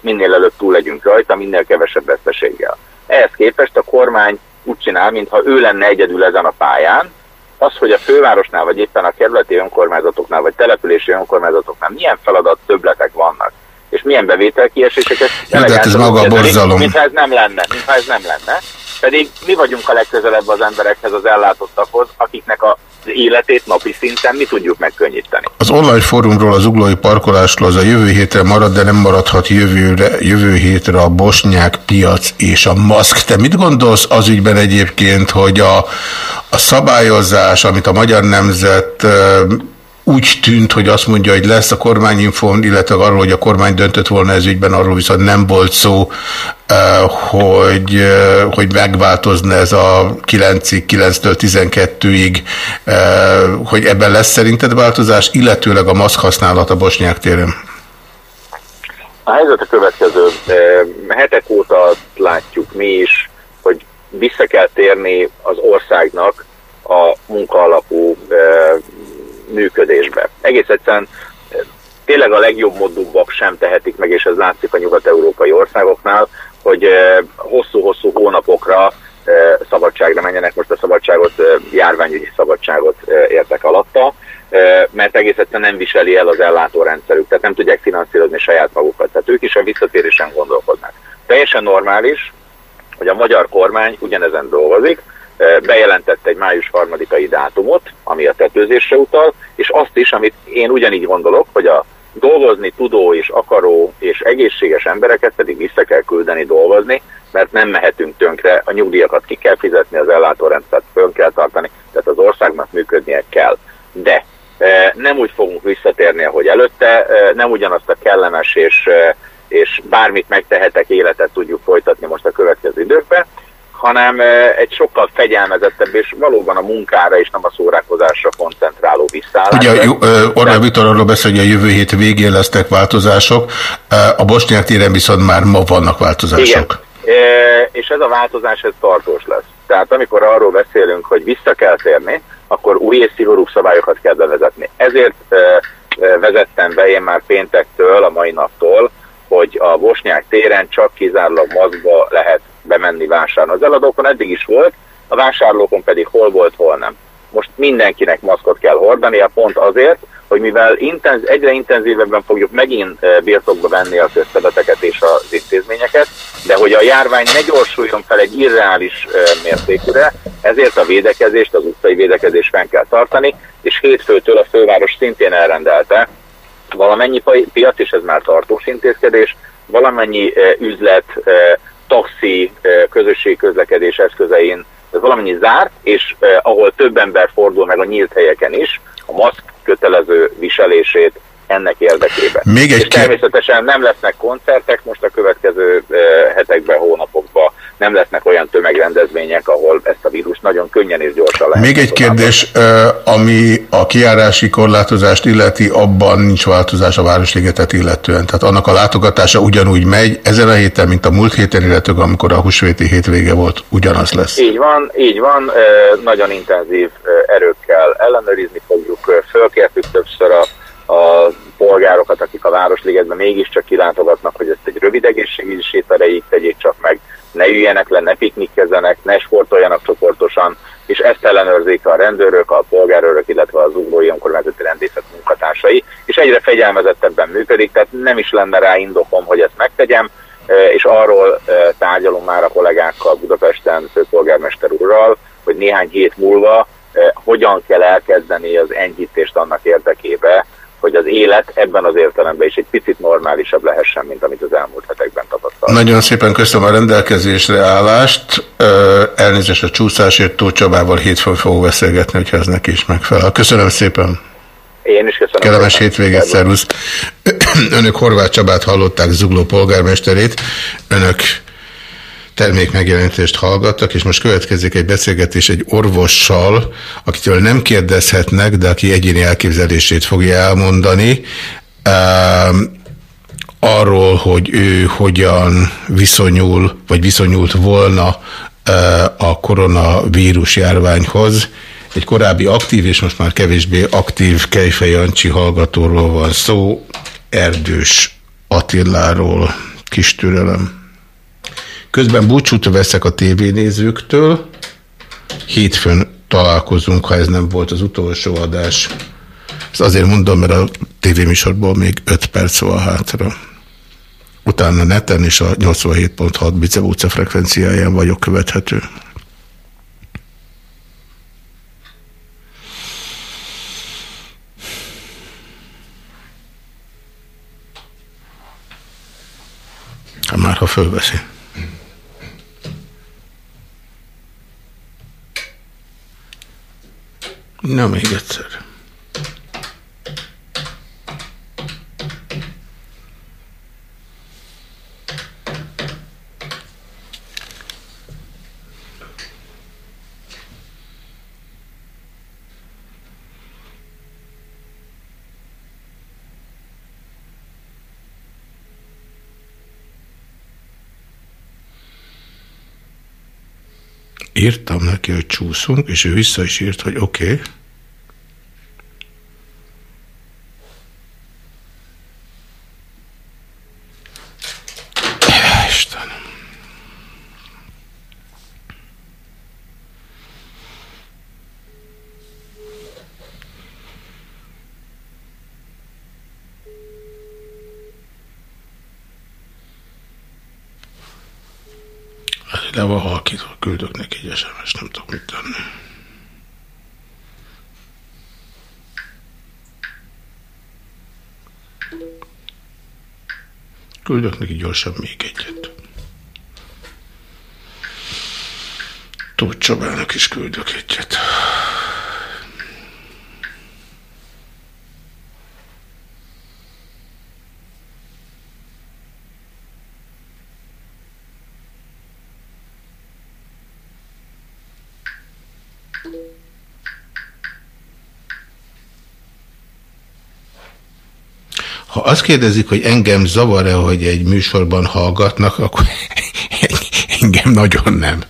minél előbb túl legyünk rajta, minél kevesebb veszteséggel. Ehhez képest a kormány úgy csinál, mintha ő lenne egyedül ezen a pályán, az, hogy a fővárosnál, vagy éppen a kerületi önkormányzatoknál, vagy települési önkormányzatoknál milyen feladat többletek vannak, és milyen bevételkieséseket... Ja, de ez maga a borzalom. Mintha ez nem lenne, mintha ez nem lenne. Pedig mi vagyunk a legközelebb az emberekhez, az ellátottakhoz, akiknek a életét napi szinten mi tudjuk megkönnyíteni. Az online fórumról, az uglói parkolásról az a jövő hétre marad, de nem maradhat jövőre, jövő hétre a bosnyák piac és a maszk. Te mit gondolsz az ügyben egyébként, hogy a, a szabályozás, amit a magyar nemzet úgy tűnt, hogy azt mondja, hogy lesz a kormányinfon, illetve arról, hogy a kormány döntött volna ez ügyben, arról viszont nem volt szó, eh, hogy, eh, hogy megváltozna ez a 9-ig, 9-től 12-ig, eh, hogy ebben lesz szerinted változás, illetőleg a maszk használat a Bosnyák téren? A helyzet a következő. Hetek óta látjuk mi is, hogy vissza kell térni az országnak a munkaalapú működésbe. Egész egyszerűen eh, tényleg a legjobb módúbbak sem tehetik meg, és ez látszik a nyugat-európai országoknál, hogy eh, hosszú-hosszú hónapokra eh, szabadságra menjenek, most a szabadságot, járványügyi szabadságot értek alatta, mert egész egyszerűen nem viseli el az ellátórendszerük, tehát nem tudják finanszírozni saját magukat, tehát ők is a visszatérésen gondolkodnak. Teljesen normális, hogy a magyar kormány ugyanezen dolgozik, bejelentett egy május harmadikai dátumot, ami a tetőzésre utal, és azt is, amit én ugyanígy gondolok, hogy a dolgozni tudó és akaró és egészséges embereket pedig vissza kell küldeni dolgozni, mert nem mehetünk tönkre, a nyugdíjakat ki kell fizetni, az ellátórendszert fönn kell tartani, tehát az országnak működnie kell. De nem úgy fogunk visszatérni, ahogy előtte, nem ugyanazt a kellemes és, és bármit megtehetek életet tudjuk folytatni most a következő időkben, hanem egy sokkal fegyelmezettebb és valóban a munkára és nem a szórakozásra koncentráló visszaállás. Ugye Orbán Viktor arról beszél, hogy a jövő hét végén lesznek változások, a Bosnyák téren viszont már ma vannak változások. Igen. És ez a változás ez tartós lesz. Tehát amikor arról beszélünk, hogy vissza kell térni, akkor új és szigorú szabályokat kell bevezetni. Ezért vezettem be én már péntektől, a mai naptól, hogy a Bosnyák téren csak kizárólag maszkba lehet bemenni vásárolni. Az eladókon eddig is volt, a vásárlókon pedig hol volt, hol nem. Most mindenkinek maszkot kell hordania, pont azért, hogy mivel intenz, egyre intenzívebben fogjuk megint eh, birtokba venni a közterületeket és az intézményeket, de hogy a járvány ne gyorsuljon fel egy irreális eh, mértékűre, ezért a védekezést, az utcai védekezést fenn kell tartani, és hétfőtől a főváros szintén elrendelte valamennyi piac, és ez már tartós intézkedés, valamennyi eh, üzlet, taxi, közösségközlekedés eszközein ez valamennyi zárt, és ahol több ember fordul meg a nyílt helyeken is, a maszk kötelező viselését ennek érdekében. Még egy és természetesen nem lesznek koncertek most a következő hetekben, hónapokban, nem lesznek olyan tömegrendezvények, ahol ezt a vírus nagyon könnyen és gyorsan lehet. Még egy kérdés, ami a kiárási korlátozást illeti, abban nincs változás a Városligetet illetően. Tehát annak a látogatása ugyanúgy megy ezen a héten, mint a múlt héten, illetve amikor a húsvéti hétvége volt, ugyanaz lesz. Így van, így van, nagyon intenzív erőkkel ellenőrizni fogjuk. Fölkértük többször a, a polgárokat, akik a Városligetben mégiscsak kilátogatnak, hogy ezt egy rövid egészségügyi sétereig tegyék csak meg, ne üljenek le, ne piknikkezzenek, ne sportoljanak csoportosan, és ezt ellenőrzik a rendőrök, a polgárőrök, illetve az uglói önkormányzati rendészet munkatársai, és egyre fegyelmezettebben működik, tehát nem is lenne rá indokom, hogy ezt megtegyem, és arról tárgyalunk már a kollégákkal Budapesten, főpolgármester úrral, hogy néhány hét múlva hogyan kell elkezdeni az enyhítést annak érdekébe, hogy az élet ebben az értelemben is egy picit normálisabb lehessen, mint amit az elmúlt hetekben tapasztaltam. Nagyon szépen köszönöm a rendelkezésre állást. Elnézést a csúszásért Tóth Csabával hétfőn fogok beszélgetni, hogyha ez neki is megfelel. Köszönöm szépen. Én is köszönöm. Kellemes hétvégét, szervusz. Önök Horváth Csabát hallották, Zugló polgármesterét. Önök termékmegjelenítést hallgattak, és most következik egy beszélgetés egy orvossal, akitől nem kérdezhetnek, de aki egyéni elképzelését fogja elmondani. arról, hogy ő hogyan viszonyul, vagy viszonyult volna eh, a koronavírus járványhoz. Egy korábbi aktív és most már kevésbé aktív Kejfej Jancsi hallgatóról van szó, Erdős Attiláról, kis türelem. Közben búcsút veszek a tévénézőktől. Hétfőn találkozunk, ha ez nem volt az utolsó adás. Ezt azért mondom, mert a tévéműsorból még 5 perc van hátra. Utána neten és a 87.6 Bicebúca frekvenciáján vagyok követhető. Hát már ha fölveszi. Na, még egyszer. Írtam neki, hogy csúszunk, és ő vissza is írt, hogy oké. Okay. Istenem. Le van halkítva, küldök neki egy SMS, nem tudok mit tenni. Küldök neki gyorsan még egyet. Tóth Csabának is küldök egyet. Ha azt kérdezik, hogy engem zavar-e, hogy egy műsorban hallgatnak, akkor engem nagyon nem.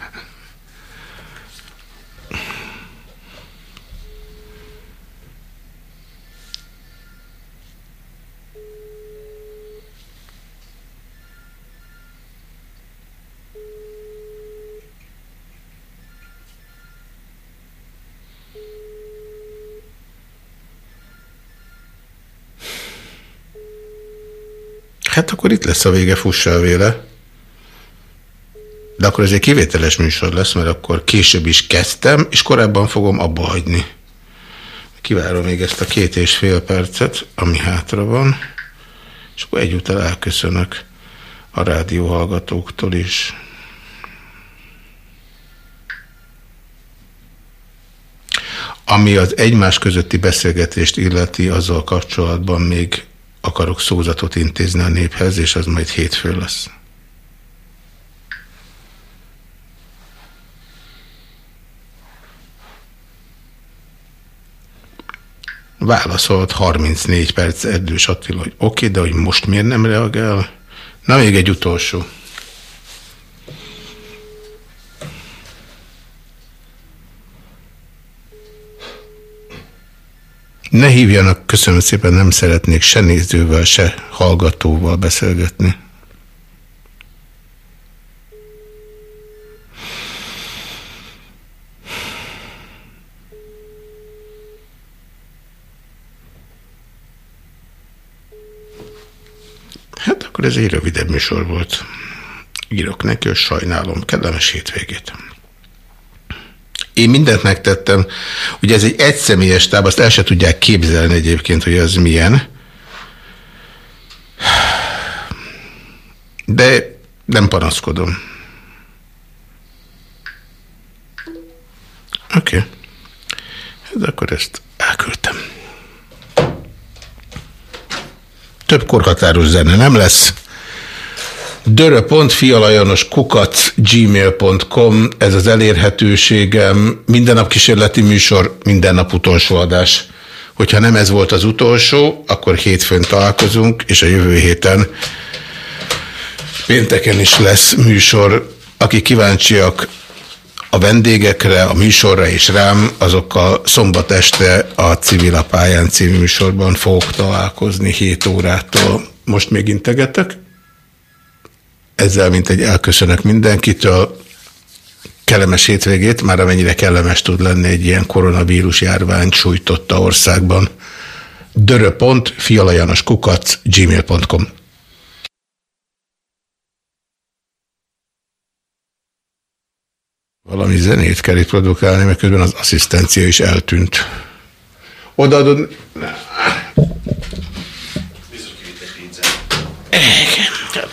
Lesz a vége, fussa véle. De akkor ez egy kivételes műsor lesz, mert akkor később is kezdtem, és korábban fogom abba hagyni. Kivárom még ezt a két és fél percet, ami hátra van, és akkor egyúttal elköszönök a rádió hallgatóktól is. Ami az egymás közötti beszélgetést illeti, azzal kapcsolatban még akarok szózatot intézni a néphez, és az majd hétfő lesz. Válaszolt 34 perc Erdős Attila, hogy oké, okay, de hogy most miért nem reagál? Na, még egy utolsó. Ne hívjanak, köszönöm szépen, nem szeretnék se nézővel, se hallgatóval beszélgetni. Hát akkor ez egy rövidebb műsor volt. Írok neki, hogy sajnálom. Kellemes hétvégét. Én mindent megtettem. Ugye ez egy egyszemélyes táb, azt el se tudják képzelni egyébként, hogy az milyen. De nem panaszkodom. Oké. Okay. Hát akkor ezt elküldtem. Több korhatáros zene nem lesz. Gmail.com ez az elérhetőségem. Minden nap kísérleti műsor, minden nap utolsó adás. Hogyha nem ez volt az utolsó, akkor hétfőn találkozunk, és a jövő héten pénteken is lesz műsor. Aki kíváncsiak a vendégekre, a műsorra és rám, azokkal szombat este a Civil a pályán című műsorban fogok találkozni 7 órától. Most még integetek? Ezzel mint egy elköszönök mindenkitől. Kellemes hétvégét, már amennyire kellemes tud lenni egy ilyen koronavírus járvány sújtotta országban. Dörö.pont, fialajanoskukac, gmail.com Valami zenét kell itt produkálni, mert közben az asszisztencia is eltűnt. Odaadod...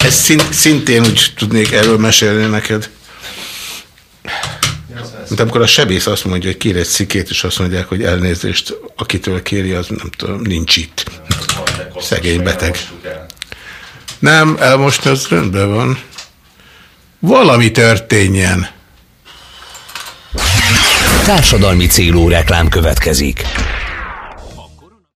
Ez szint, szintén úgy tudnék erről mesélni neked. Mint amikor a sebész azt mondja, hogy kér egy szikét, és azt mondják, hogy elnézést, akitől kéri, az nem tudom, nincs itt. Szegény beteg. Nem, elmosni az rendben van. Valami történjen. Társadalmi célú reklám következik.